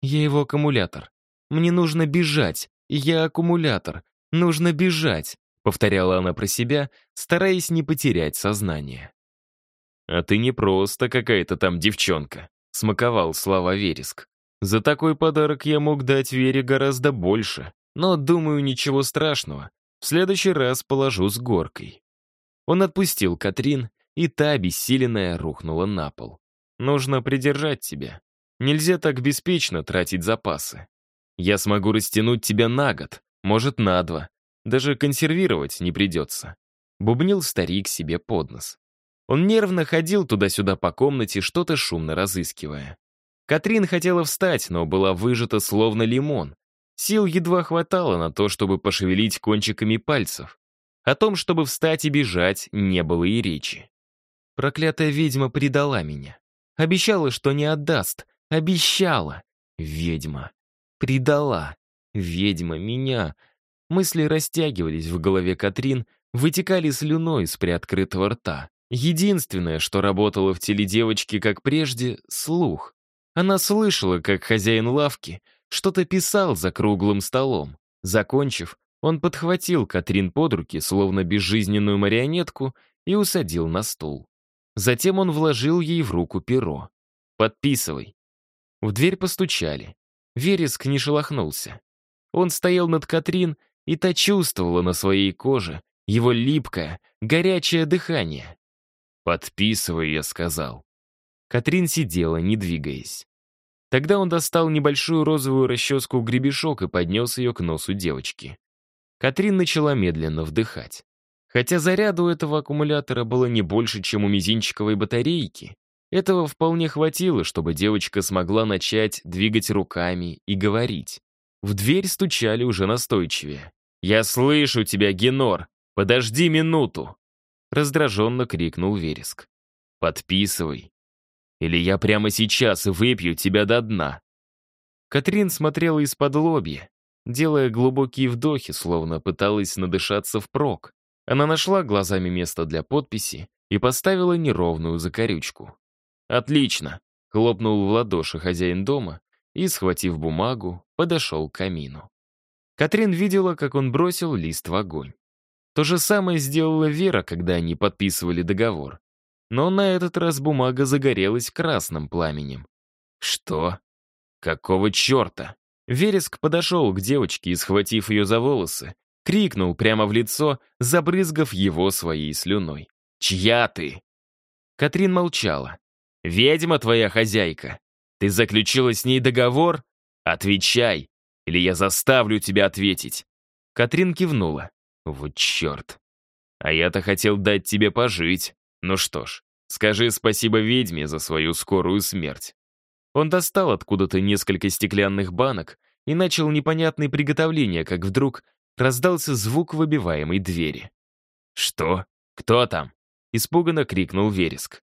A: «Я его аккумулятор. Мне нужно бежать. Я аккумулятор. Нужно бежать», — повторяла она про себя, стараясь не потерять сознание. «А ты не просто какая-то там девчонка», — смаковал слова Вереск. «За такой подарок я мог дать Вере гораздо больше, но, думаю, ничего страшного. В следующий раз положу с горкой». Он отпустил Катрин, и та, обессиленная, рухнула на пол. «Нужно придержать тебя. Нельзя так беспечно тратить запасы. Я смогу растянуть тебя на год, может, на два. Даже консервировать не придется». Бубнил старик себе под нос. Он нервно ходил туда-сюда по комнате, что-то шумно разыскивая. Катрин хотела встать, но была выжата словно лимон. Сил едва хватало на то, чтобы пошевелить кончиками пальцев. О том, чтобы встать и бежать, не было и речи. Проклятая ведьма предала меня. Обещала, что не отдаст. Обещала. Ведьма. Предала. Ведьма меня. Мысли растягивались в голове Катрин, вытекали слюной из приоткрытого рта. Единственное, что работало в теле девочки, как прежде, — слух. Она слышала, как хозяин лавки что-то писал за круглым столом. Закончив, он подхватил Катрин под руки, словно безжизненную марионетку, и усадил на стул. Затем он вложил ей в руку перо. «Подписывай». В дверь постучали. Вереск не шелохнулся. Он стоял над Катрин, и та чувствовала на своей коже его липкое, горячее дыхание. «Подписывай», — я сказал. Катрин сидела, не двигаясь. Тогда он достал небольшую розовую расческу-гребешок и поднес ее к носу девочки. Катрин начала медленно вдыхать. Хотя заряда у этого аккумулятора было не больше, чем у мизинчиковой батарейки, этого вполне хватило, чтобы девочка смогла начать двигать руками и говорить. В дверь стучали уже настойчивее. «Я слышу тебя, Генор! Подожди минуту!» Раздраженно крикнул Вереск. «Подписывай, или я прямо сейчас выпью тебя до дна». Катрин смотрела из-под лобья, делая глубокие вдохи, словно пыталась надышаться впрок. Она нашла глазами место для подписи и поставила неровную закорючку. «Отлично!» — хлопнул в ладоши хозяин дома и, схватив бумагу, подошел к камину. Катрин видела, как он бросил лист в огонь. То же самое сделала Вера, когда они подписывали договор. Но на этот раз бумага загорелась красным пламенем. «Что? Какого черта?» Вереск подошел к девочке и, схватив ее за волосы, крикнул прямо в лицо, забрызгав его своей слюной. «Чья ты?» Катрин молчала. «Ведьма твоя хозяйка. Ты заключила с ней договор? Отвечай, или я заставлю тебя ответить». Катрин кивнула. «Вот черт. А я-то хотел дать тебе пожить. Ну что ж, скажи спасибо ведьме за свою скорую смерть». Он достал откуда-то несколько стеклянных банок и начал непонятные приготовления, как вдруг раздался звук выбиваемой двери. «Что? Кто там?» — испуганно крикнул Вереск.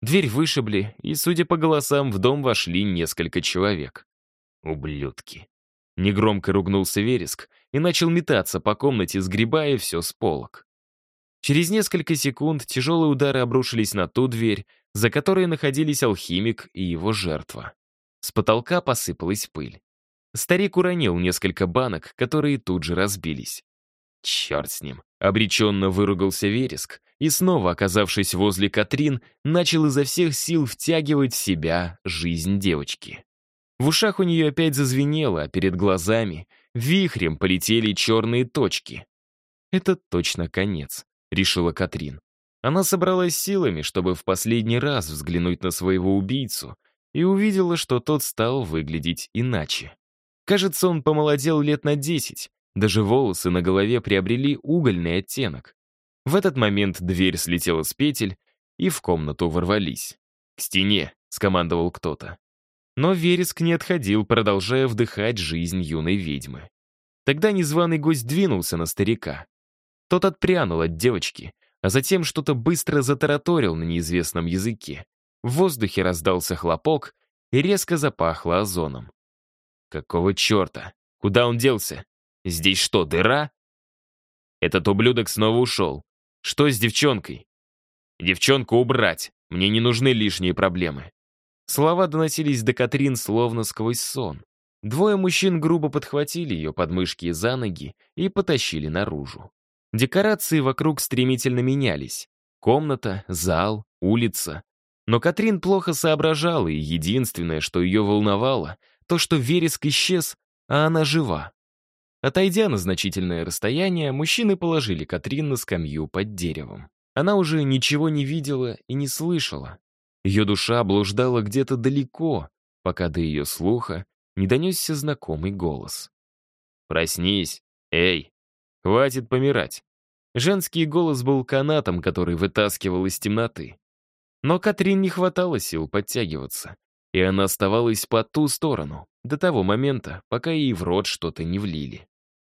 A: Дверь вышибли, и, судя по голосам, в дом вошли несколько человек. «Ублюдки!» Негромко ругнулся Вереск и начал метаться по комнате, сгребая все с полок. Через несколько секунд тяжелые удары обрушились на ту дверь, за которой находились алхимик и его жертва. С потолка посыпалась пыль. Старик уронил несколько банок, которые тут же разбились. Черт с ним. Обреченно выругался Вереск и, снова оказавшись возле Катрин, начал изо всех сил втягивать в себя жизнь девочки. В ушах у нее опять зазвенело, а перед глазами вихрем полетели черные точки. «Это точно конец», — решила Катрин. Она собралась силами, чтобы в последний раз взглянуть на своего убийцу, и увидела, что тот стал выглядеть иначе. Кажется, он помолодел лет на десять, даже волосы на голове приобрели угольный оттенок. В этот момент дверь слетела с петель, и в комнату ворвались. «К стене!» — скомандовал кто-то. Но Вереск не отходил, продолжая вдыхать жизнь юной ведьмы. Тогда незваный гость двинулся на старика. Тот отпрянул от девочки, а затем что-то быстро затараторил на неизвестном языке. В воздухе раздался хлопок, и резко запахло озоном. Какого черта? Куда он делся? Здесь что, дыра? Этот ублюдок снова ушел. Что с девчонкой? Девчонку убрать. Мне не нужны лишние проблемы. Слова доносились до Катрин словно сквозь сон. Двое мужчин грубо подхватили ее подмышки и за ноги и потащили наружу. Декорации вокруг стремительно менялись. Комната, зал, улица. Но Катрин плохо соображала, и единственное, что ее волновало, то, что вереск исчез, а она жива. Отойдя на значительное расстояние, мужчины положили Катрин на скамью под деревом. Она уже ничего не видела и не слышала. Ее душа блуждала где-то далеко, пока до ее слуха не донесся знакомый голос. «Проснись! Эй! Хватит помирать!» Женский голос был канатом, который вытаскивал из темноты. Но Катрин не хватало сил подтягиваться и она оставалась по ту сторону, до того момента, пока ей в рот что-то не влили.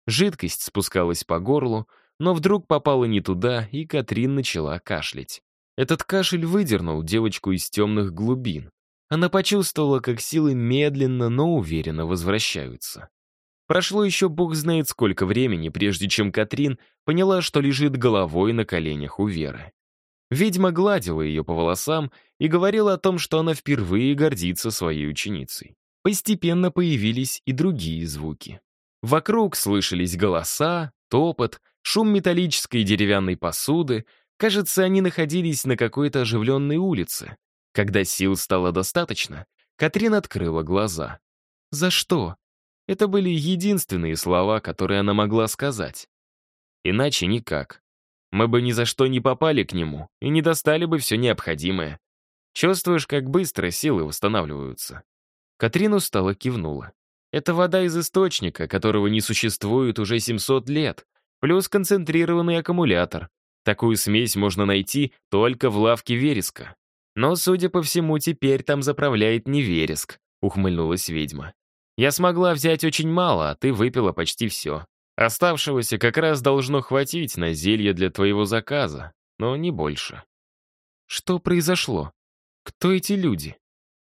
A: Жидкость спускалась по горлу, но вдруг попала не туда, и Катрин начала кашлять. Этот кашель выдернул девочку из темных глубин. Она почувствовала, как силы медленно, но уверенно возвращаются. Прошло еще бог знает сколько времени, прежде чем Катрин поняла, что лежит головой на коленях у Веры. Ведьма гладила ее по волосам и говорила о том, что она впервые гордится своей ученицей. Постепенно появились и другие звуки. Вокруг слышались голоса, топот, шум металлической и деревянной посуды. Кажется, они находились на какой-то оживленной улице. Когда сил стало достаточно, Катрин открыла глаза. «За что?» Это были единственные слова, которые она могла сказать. Иначе никак. Мы бы ни за что не попали к нему и не достали бы все необходимое. Чувствуешь, как быстро силы восстанавливаются. Катрин устало кивнула. Это вода из источника, которого не существует уже 700 лет, плюс концентрированный аккумулятор. Такую смесь можно найти только в лавке вереска. Но, судя по всему, теперь там заправляет не вереск, ухмыльнулась ведьма. Я смогла взять очень мало, а ты выпила почти все. Оставшегося как раз должно хватить на зелье для твоего заказа, но не больше. Что произошло? Кто эти люди?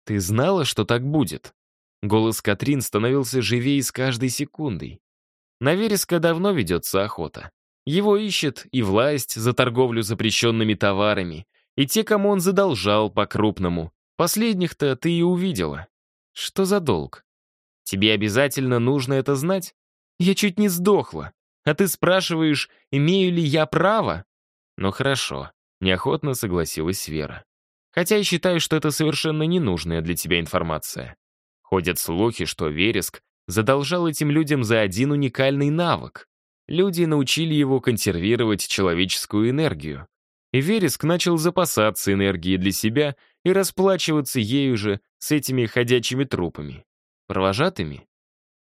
A: Ты знала, что так будет? Голос Катрин становился живее с каждой секундой. На вереска давно ведется охота. Его ищет и власть за торговлю запрещенными товарами, и те, кому он задолжал по-крупному. Последних-то ты и увидела. Что за долг? Тебе обязательно нужно это знать? Я чуть не сдохла. А ты спрашиваешь, имею ли я право? Ну хорошо, неохотно согласилась Вера. Хотя я считаю, что это совершенно ненужная для тебя информация. Ходят слухи, что Вереск задолжал этим людям за один уникальный навык. Люди научили его консервировать человеческую энергию. И Вереск начал запасаться энергией для себя и расплачиваться ею же с этими ходячими трупами. Провожатыми?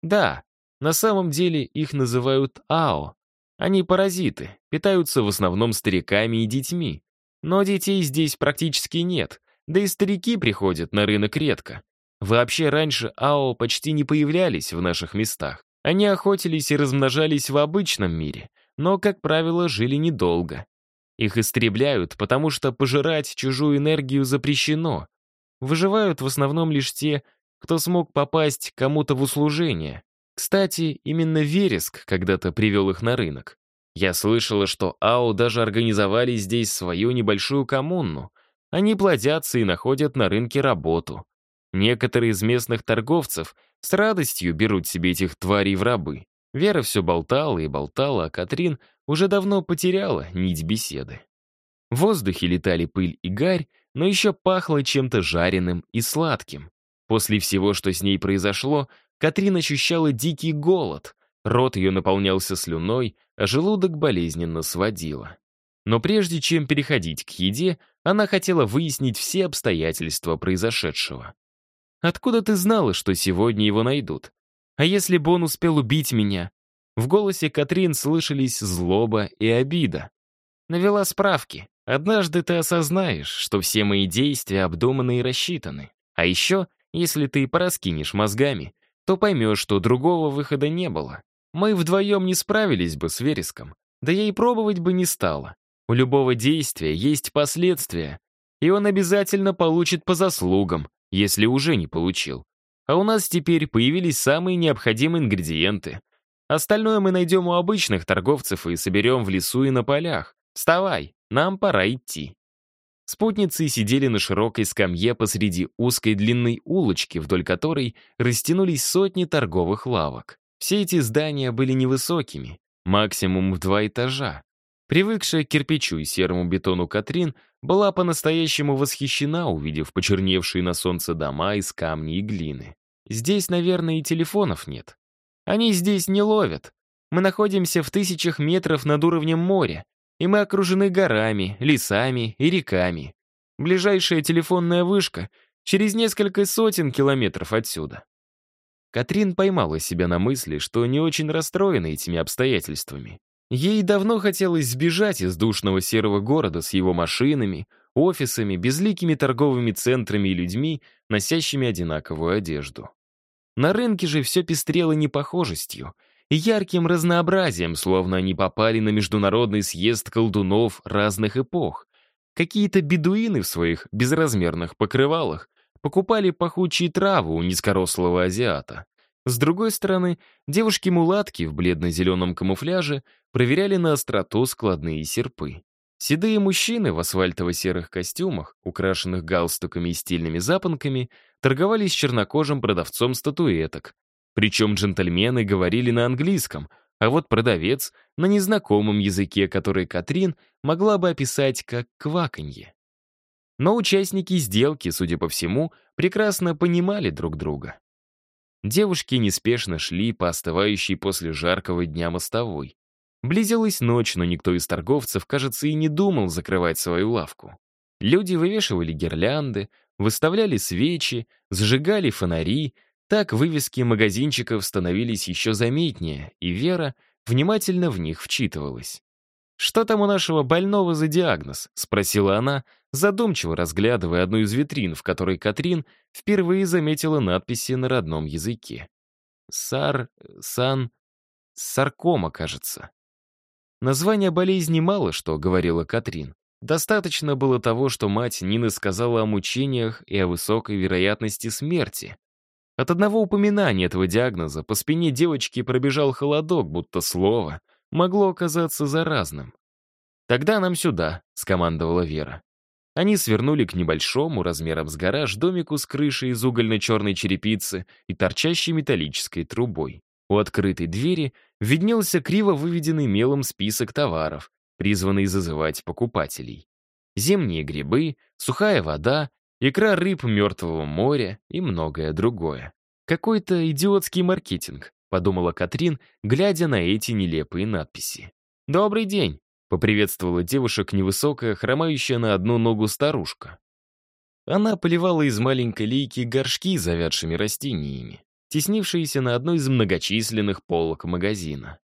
A: Да, на самом деле их называют АО. Они паразиты, питаются в основном стариками и детьми. Но детей здесь практически нет, да и старики приходят на рынок редко. Вообще раньше АО почти не появлялись в наших местах. Они охотились и размножались в обычном мире, но, как правило, жили недолго. Их истребляют, потому что пожирать чужую энергию запрещено. Выживают в основном лишь те, кто смог попасть кому-то в услужение. Кстати, именно Вереск когда-то привел их на рынок. Я слышала, что АО даже организовали здесь свою небольшую коммуну. Они плодятся и находят на рынке работу. Некоторые из местных торговцев с радостью берут себе этих тварей в рабы. Вера все болтала и болтала, а Катрин уже давно потеряла нить беседы. В воздухе летали пыль и гарь, но еще пахло чем-то жареным и сладким. После всего, что с ней произошло, Катрин ощущала дикий голод. Рот ее наполнялся слюной, а желудок болезненно сводило. Но прежде чем переходить к еде, она хотела выяснить все обстоятельства произошедшего. «Откуда ты знала, что сегодня его найдут? А если бы он успел убить меня?» В голосе Катрин слышались злоба и обида. Навела справки. Однажды ты осознаешь, что все мои действия обдуманы и рассчитаны. А еще, если ты пораскинешь мозгами, то поймешь, что другого выхода не было. Мы вдвоем не справились бы с вереском. Да я и пробовать бы не стала. У любого действия есть последствия, и он обязательно получит по заслугам, если уже не получил. А у нас теперь появились самые необходимые ингредиенты. Остальное мы найдем у обычных торговцев и соберем в лесу и на полях. Вставай, нам пора идти. Спутницы сидели на широкой скамье посреди узкой длинной улочки, вдоль которой растянулись сотни торговых лавок. Все эти здания были невысокими, максимум в два этажа. Привыкшая к кирпичу и серому бетону Катрин была по-настоящему восхищена, увидев почерневшие на солнце дома из камня и глины. Здесь, наверное, и телефонов нет. Они здесь не ловят. Мы находимся в тысячах метров над уровнем моря, и мы окружены горами, лесами и реками. Ближайшая телефонная вышка через несколько сотен километров отсюда. Катрин поймала себя на мысли, что не очень расстроена этими обстоятельствами. Ей давно хотелось сбежать из душного серого города с его машинами, офисами, безликими торговыми центрами и людьми, носящими одинаковую одежду. На рынке же все пестрело непохожестью — и ярким разнообразием, словно они попали на международный съезд колдунов разных эпох. Какие-то бедуины в своих безразмерных покрывалах покупали пахучие травы у низкорослого азиата. С другой стороны, девушки-мулатки в бледно-зеленом камуфляже проверяли на остроту складные серпы. Седые мужчины в асфальтово-серых костюмах, украшенных галстуками и стильными запонками, торговали с чернокожим продавцом статуэток, причем джентльмены говорили на английском, а вот продавец — на незнакомом языке, который Катрин могла бы описать как кваканье. Но участники сделки, судя по всему, прекрасно понимали друг друга. Девушки неспешно шли по остывающей после жаркого дня мостовой. Близилась ночь, но никто из торговцев, кажется, и не думал закрывать свою лавку. Люди вывешивали гирлянды, выставляли свечи, зажигали фонари, так вывески магазинчиков становились еще заметнее, и Вера внимательно в них вчитывалась. «Что там у нашего больного за диагноз?» — спросила она, задумчиво разглядывая одну из витрин, в которой Катрин впервые заметила надписи на родном языке. «Сар... Сан... Саркома, кажется». Название болезни мало что, говорила Катрин. Достаточно было того, что мать Нины сказала о мучениях и о высокой вероятности смерти. От одного упоминания этого диагноза по спине девочки пробежал холодок, будто слово могло оказаться заразным. «Тогда нам сюда», — скомандовала Вера. Они свернули к небольшому, размером с гараж, домику с крышей из угольно-черной черепицы и торчащей металлической трубой. У открытой двери виднелся криво выведенный мелом список товаров, призванный зазывать покупателей. Зимние грибы, сухая вода, икра рыб мертвого моря и многое другое. Какой-то идиотский маркетинг, подумала Катрин, глядя на эти нелепые надписи. «Добрый день!» — поприветствовала девушек невысокая, хромающая на одну ногу старушка. Она поливала из маленькой лейки горшки завядшими растениями, теснившиеся на одной из многочисленных полок магазина.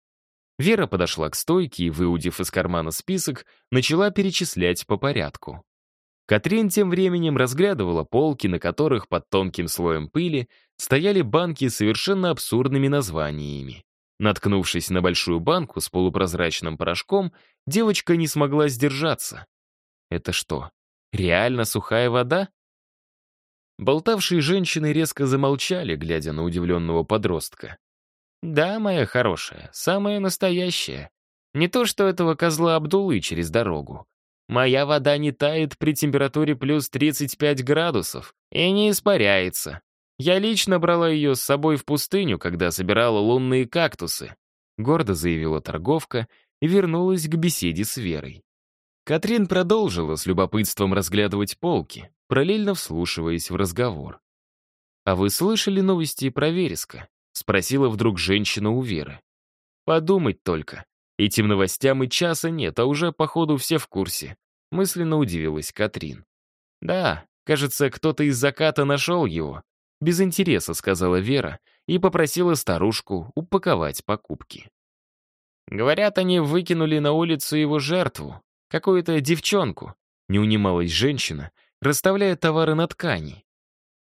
A: Вера подошла к стойке и, выудив из кармана список, начала перечислять по порядку. Катрин тем временем разглядывала полки, на которых под тонким слоем пыли стояли банки с совершенно абсурдными названиями. Наткнувшись на большую банку с полупрозрачным порошком, девочка не смогла сдержаться. Это что, реально сухая вода? Болтавшие женщины резко замолчали, глядя на удивленного подростка. «Да, моя хорошая, самая настоящая. Не то что этого козла Абдулы через дорогу. Моя вода не тает при температуре плюс 35 градусов и не испаряется. Я лично брала ее с собой в пустыню, когда собирала лунные кактусы», гордо заявила торговка и вернулась к беседе с Верой. Катрин продолжила с любопытством разглядывать полки, параллельно вслушиваясь в разговор. «А вы слышали новости про вереска?» Спросила вдруг женщина у Веры. Подумать только. Этим новостям и часа нет, а уже, походу, все в курсе. Мысленно удивилась Катрин. Да, кажется, кто-то из заката нашел его. Без интереса, сказала Вера и попросила старушку упаковать покупки. Говорят, они выкинули на улицу его жертву, какую-то девчонку. Не унималась женщина, расставляя товары на ткани.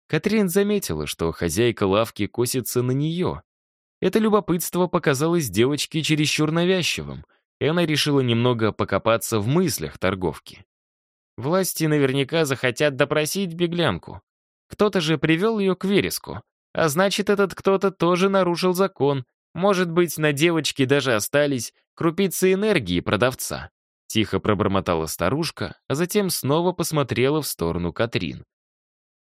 A: Катрин заметила, что хозяйка лавки косится на нее. Это любопытство показалось девочке чересчур навязчивым, и она решила немного покопаться в мыслях торговки. Власти наверняка захотят допросить беглянку. Кто-то же привел ее к вереску. А значит, этот кто-то тоже нарушил закон. Может быть, на девочке даже остались крупицы энергии продавца. Тихо пробормотала старушка, а затем снова посмотрела в сторону Катрин.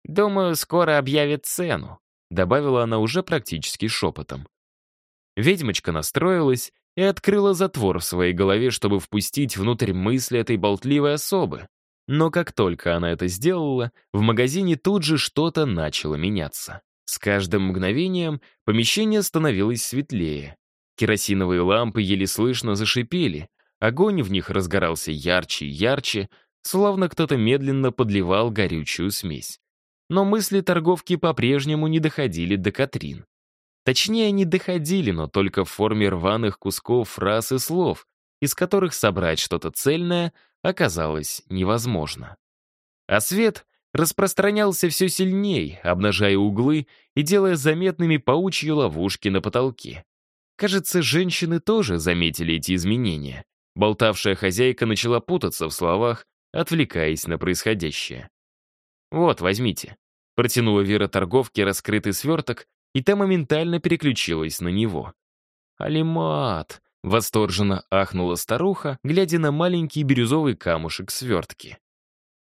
A: «Думаю, скоро объявят цену», — добавила она уже практически шепотом. Ведьмочка настроилась и открыла затвор в своей голове, чтобы впустить внутрь мысли этой болтливой особы. Но как только она это сделала, в магазине тут же что-то начало меняться. С каждым мгновением помещение становилось светлее. Керосиновые лампы еле слышно зашипели, огонь в них разгорался ярче и ярче, словно кто-то медленно подливал горючую смесь. Но мысли торговки по-прежнему не доходили до Катрин. Точнее, не доходили, но только в форме рваных кусков фраз и слов, из которых собрать что-то цельное оказалось невозможно. А свет распространялся все сильней, обнажая углы и делая заметными паучьи ловушки на потолке. Кажется, женщины тоже заметили эти изменения. Болтавшая хозяйка начала путаться в словах, отвлекаясь на происходящее. «Вот, возьмите». Протянула Вера торговке раскрытый сверток, и та моментально переключилась на него. «Алимат!» — восторженно ахнула старуха, глядя на маленький бирюзовый камушек свертки.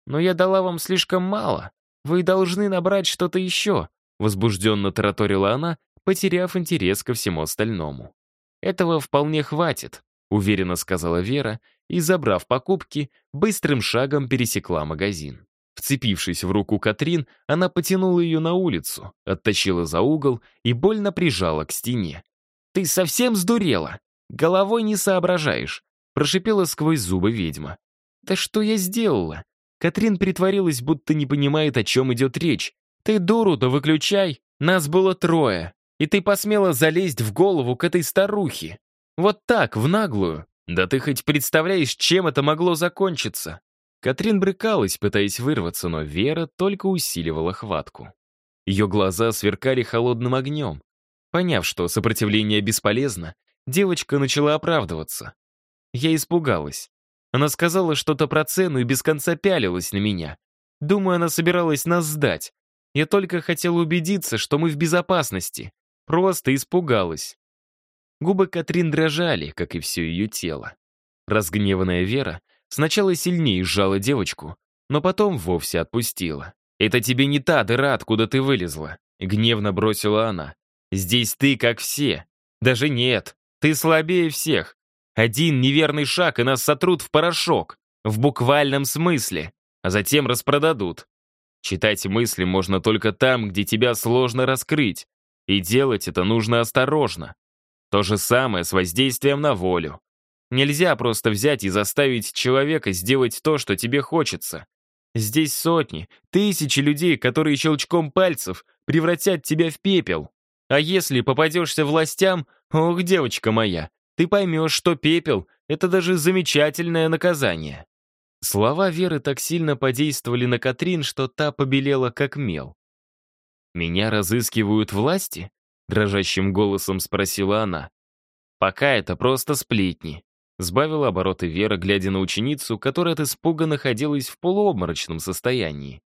A: «Но я дала вам слишком мало. Вы должны набрать что-то еще», — возбужденно тараторила она, потеряв интерес ко всему остальному. «Этого вполне хватит», — уверенно сказала Вера, и, забрав покупки, быстрым шагом пересекла магазин. Вцепившись в руку Катрин, она потянула ее на улицу, оттащила за угол и больно прижала к стене. «Ты совсем сдурела? Головой не соображаешь», прошипела сквозь зубы ведьма. «Да что я сделала?» Катрин притворилась, будто не понимает, о чем идет речь. «Ты дуру-то выключай! Нас было трое, и ты посмела залезть в голову к этой старухе. Вот так, в наглую. Да ты хоть представляешь, чем это могло закончиться? Катрин брыкалась, пытаясь вырваться, но Вера только усиливала хватку. Ее глаза сверкали холодным огнем. Поняв, что сопротивление бесполезно, девочка начала оправдываться. Я испугалась. Она сказала что-то про цену и без конца пялилась на меня. Думаю, она собиралась нас сдать. Я только хотела убедиться, что мы в безопасности. Просто испугалась. Губы Катрин дрожали, как и все ее тело. Разгневанная Вера сначала сильнее сжала девочку, но потом вовсе отпустила. «Это тебе не та дыра, откуда ты вылезла», — гневно бросила она. «Здесь ты как все. Даже нет, ты слабее всех. Один неверный шаг, и нас сотрут в порошок. В буквальном смысле. А затем распродадут. Читать мысли можно только там, где тебя сложно раскрыть. И делать это нужно осторожно. То же самое с воздействием на волю. Нельзя просто взять и заставить человека сделать то, что тебе хочется. Здесь сотни, тысячи людей, которые щелчком пальцев превратят тебя в пепел. А если попадешься властям, ох, девочка моя, ты поймешь, что пепел — это даже замечательное наказание. Слова Веры так сильно подействовали на Катрин, что та побелела как мел. «Меня разыскивают власти?» — дрожащим голосом спросила она. «Пока это просто сплетни», — сбавила обороты Вера, глядя на ученицу, которая от испуга находилась в полуобморочном состоянии.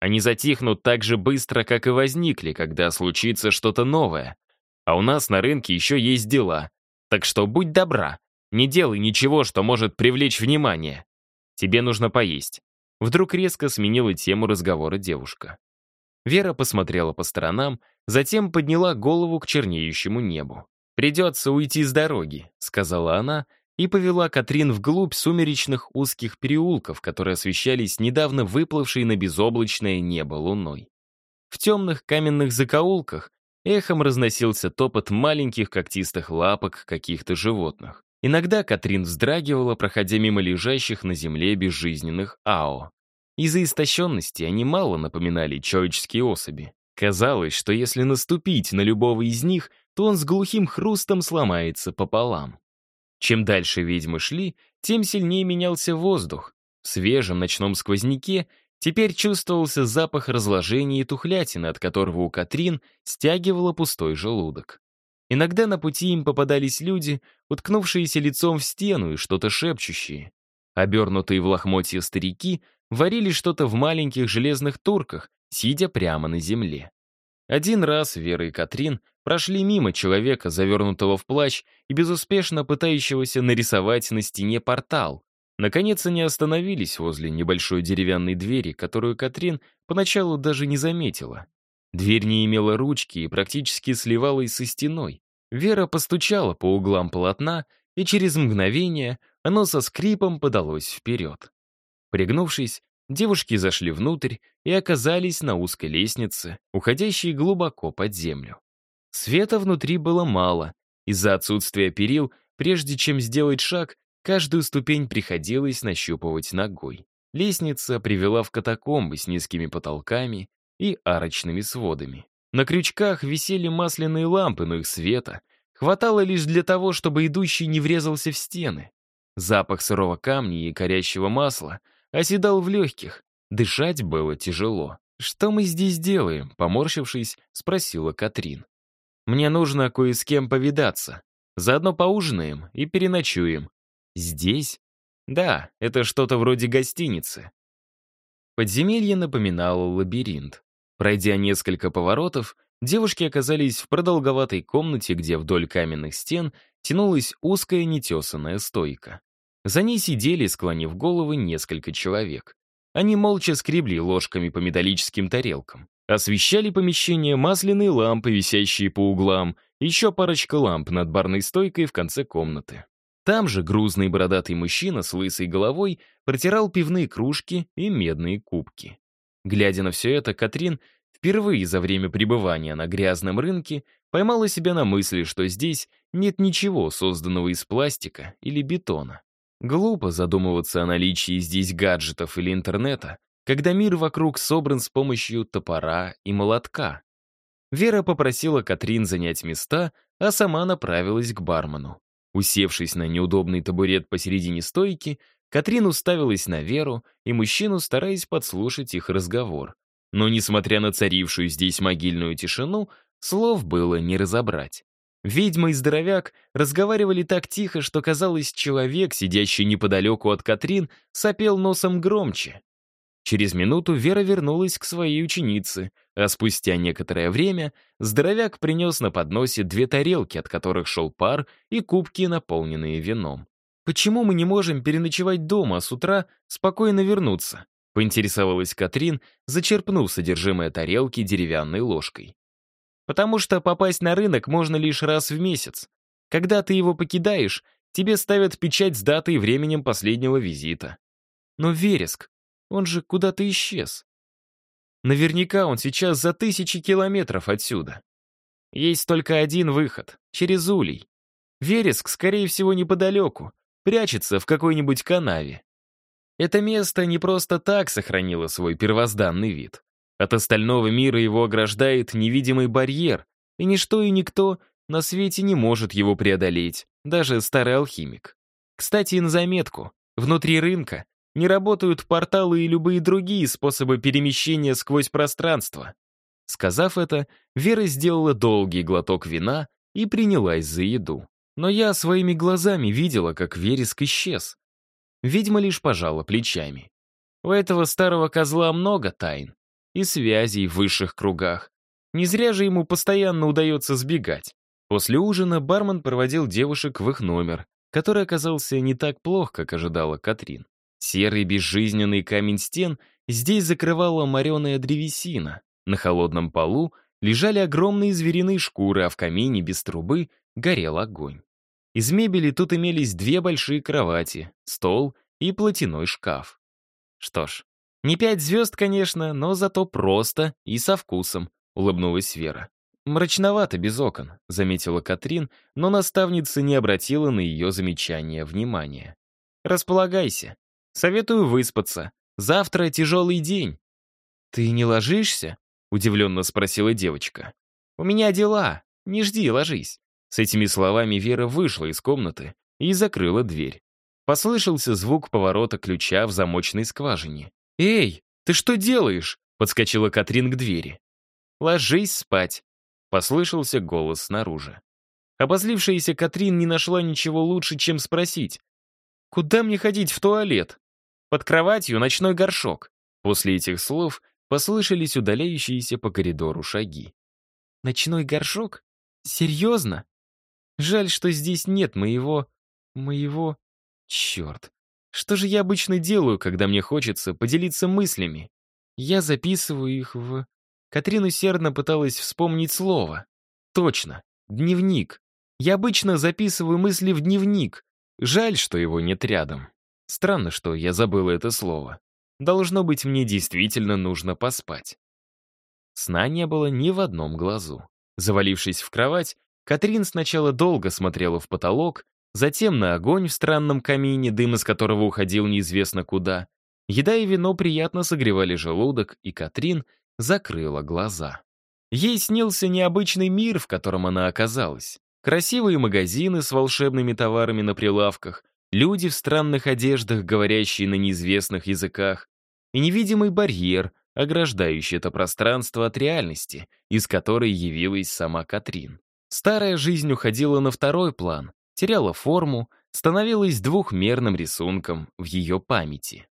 A: Они затихнут так же быстро, как и возникли, когда случится что-то новое. А у нас на рынке еще есть дела. Так что будь добра, не делай ничего, что может привлечь внимание. Тебе нужно поесть». Вдруг резко сменила тему разговора девушка. Вера посмотрела по сторонам, затем подняла голову к чернеющему небу. «Придется уйти с дороги», — сказала она, и повела Катрин вглубь сумеречных узких переулков, которые освещались недавно выплывшей на безоблачное небо луной. В темных каменных закоулках эхом разносился топот маленьких когтистых лапок каких-то животных. Иногда Катрин вздрагивала, проходя мимо лежащих на земле безжизненных ао. Из-за истощенности они мало напоминали человеческие особи. Казалось, что если наступить на любого из них, то он с глухим хрустом сломается пополам. Чем дальше ведьмы шли, тем сильнее менялся воздух. В свежем ночном сквозняке теперь чувствовался запах разложения и тухлятины, от которого у Катрин стягивало пустой желудок. Иногда на пути им попадались люди, уткнувшиеся лицом в стену и что-то шепчущие. Обернутые в лохмотья старики варили что-то в маленьких железных турках, сидя прямо на земле. Один раз Вера и Катрин прошли мимо человека, завернутого в плащ и безуспешно пытающегося нарисовать на стене портал. Наконец они остановились возле небольшой деревянной двери, которую Катрин поначалу даже не заметила. Дверь не имела ручки и практически сливалась со стеной. Вера постучала по углам полотна, и через мгновение оно со скрипом подалось вперед. Пригнувшись, девушки зашли внутрь и оказались на узкой лестнице, уходящей глубоко под землю. Света внутри было мало. Из-за отсутствия перил, прежде чем сделать шаг, каждую ступень приходилось нащупывать ногой. Лестница привела в катакомбы с низкими потолками и арочными сводами. На крючках висели масляные лампы, но их света хватало лишь для того, чтобы идущий не врезался в стены. Запах сырого камня и корящего масла оседал в легких. Дышать было тяжело. «Что мы здесь делаем?» — поморщившись, спросила Катрин. «Мне нужно кое с кем повидаться. Заодно поужинаем и переночуем. Здесь? Да, это что-то вроде гостиницы». Подземелье напоминало лабиринт. Пройдя несколько поворотов, девушки оказались в продолговатой комнате, где вдоль каменных стен тянулась узкая нетесанная стойка. За ней сидели, склонив головы, несколько человек. Они молча скребли ложками по металлическим тарелкам. Освещали помещение масляные лампы, висящие по углам, еще парочка ламп над барной стойкой в конце комнаты. Там же грузный бородатый мужчина с лысой головой протирал пивные кружки и медные кубки. Глядя на все это, Катрин впервые за время пребывания на грязном рынке поймала себя на мысли, что здесь нет ничего созданного из пластика или бетона. Глупо задумываться о наличии здесь гаджетов или интернета, когда мир вокруг собран с помощью топора и молотка. Вера попросила Катрин занять места, а сама направилась к бармену. Усевшись на неудобный табурет посередине стойки, Катрин уставилась на Веру и мужчину, стараясь подслушать их разговор. Но, несмотря на царившую здесь могильную тишину, слов было не разобрать. Ведьма и здоровяк разговаривали так тихо, что, казалось, человек, сидящий неподалеку от Катрин, сопел носом громче. Через минуту Вера вернулась к своей ученице, а спустя некоторое время здоровяк принес на подносе две тарелки, от которых шел пар, и кубки, наполненные вином. «Почему мы не можем переночевать дома, а с утра спокойно вернуться?» — поинтересовалась Катрин, зачерпнув содержимое тарелки деревянной ложкой. «Потому что попасть на рынок можно лишь раз в месяц. Когда ты его покидаешь, тебе ставят печать с датой и временем последнего визита. Но Вереск, он же куда-то исчез. Наверняка он сейчас за тысячи километров отсюда. Есть только один выход — через Улей. Вереск, скорее всего, неподалеку, прячется в какой-нибудь канаве. Это место не просто так сохранило свой первозданный вид. От остального мира его ограждает невидимый барьер, и ничто и никто на свете не может его преодолеть, даже старый алхимик. Кстати, на заметку, внутри рынка не работают порталы и любые другие способы перемещения сквозь пространство. Сказав это, Вера сделала долгий глоток вина и принялась за еду. Но я своими глазами видела, как вереск исчез. Ведьма лишь пожала плечами. У этого старого козла много тайн и связей в высших кругах. Не зря же ему постоянно удается сбегать. После ужина бармен проводил девушек в их номер, который оказался не так плох, как ожидала Катрин. Серый безжизненный камень стен здесь закрывала мореная древесина. На холодном полу лежали огромные звериные шкуры, а в камине без трубы горел огонь. Из мебели тут имелись две большие кровати, стол и платяной шкаф. Что ж, не пять звезд, конечно, но зато просто и со вкусом, улыбнулась Вера. «Мрачновато без окон», — заметила Катрин, но наставница не обратила на ее замечание внимания. «Располагайся. Советую выспаться. Завтра тяжелый день». «Ты не ложишься?» — удивленно спросила девочка. «У меня дела. Не жди, ложись». С этими словами Вера вышла из комнаты и закрыла дверь. Послышался звук поворота ключа в замочной скважине. «Эй, ты что делаешь?» — подскочила Катрин к двери. «Ложись спать», — послышался голос снаружи. Обозлившаяся Катрин не нашла ничего лучше, чем спросить. «Куда мне ходить в туалет?» «Под кроватью ночной горшок». После этих слов послышались удаляющиеся по коридору шаги. «Ночной горшок? Серьезно?» Жаль, что здесь нет моего... моего... Черт. Что же я обычно делаю, когда мне хочется поделиться мыслями? Я записываю их в... Катрин усердно пыталась вспомнить слово. Точно. Дневник. Я обычно записываю мысли в дневник. Жаль, что его нет рядом. Странно, что я забыла это слово. Должно быть, мне действительно нужно поспать. Сна не было ни в одном глазу. Завалившись в кровать, Катрин сначала долго смотрела в потолок, затем на огонь в странном камине, дым из которого уходил неизвестно куда. Еда и вино приятно согревали желудок, и Катрин закрыла глаза. Ей снился необычный мир, в котором она оказалась. Красивые магазины с волшебными товарами на прилавках, люди в странных одеждах, говорящие на неизвестных языках, и невидимый барьер, ограждающий это пространство от реальности, из которой явилась сама Катрин. Старая жизнь уходила на второй план, теряла форму, становилась двухмерным рисунком в ее памяти.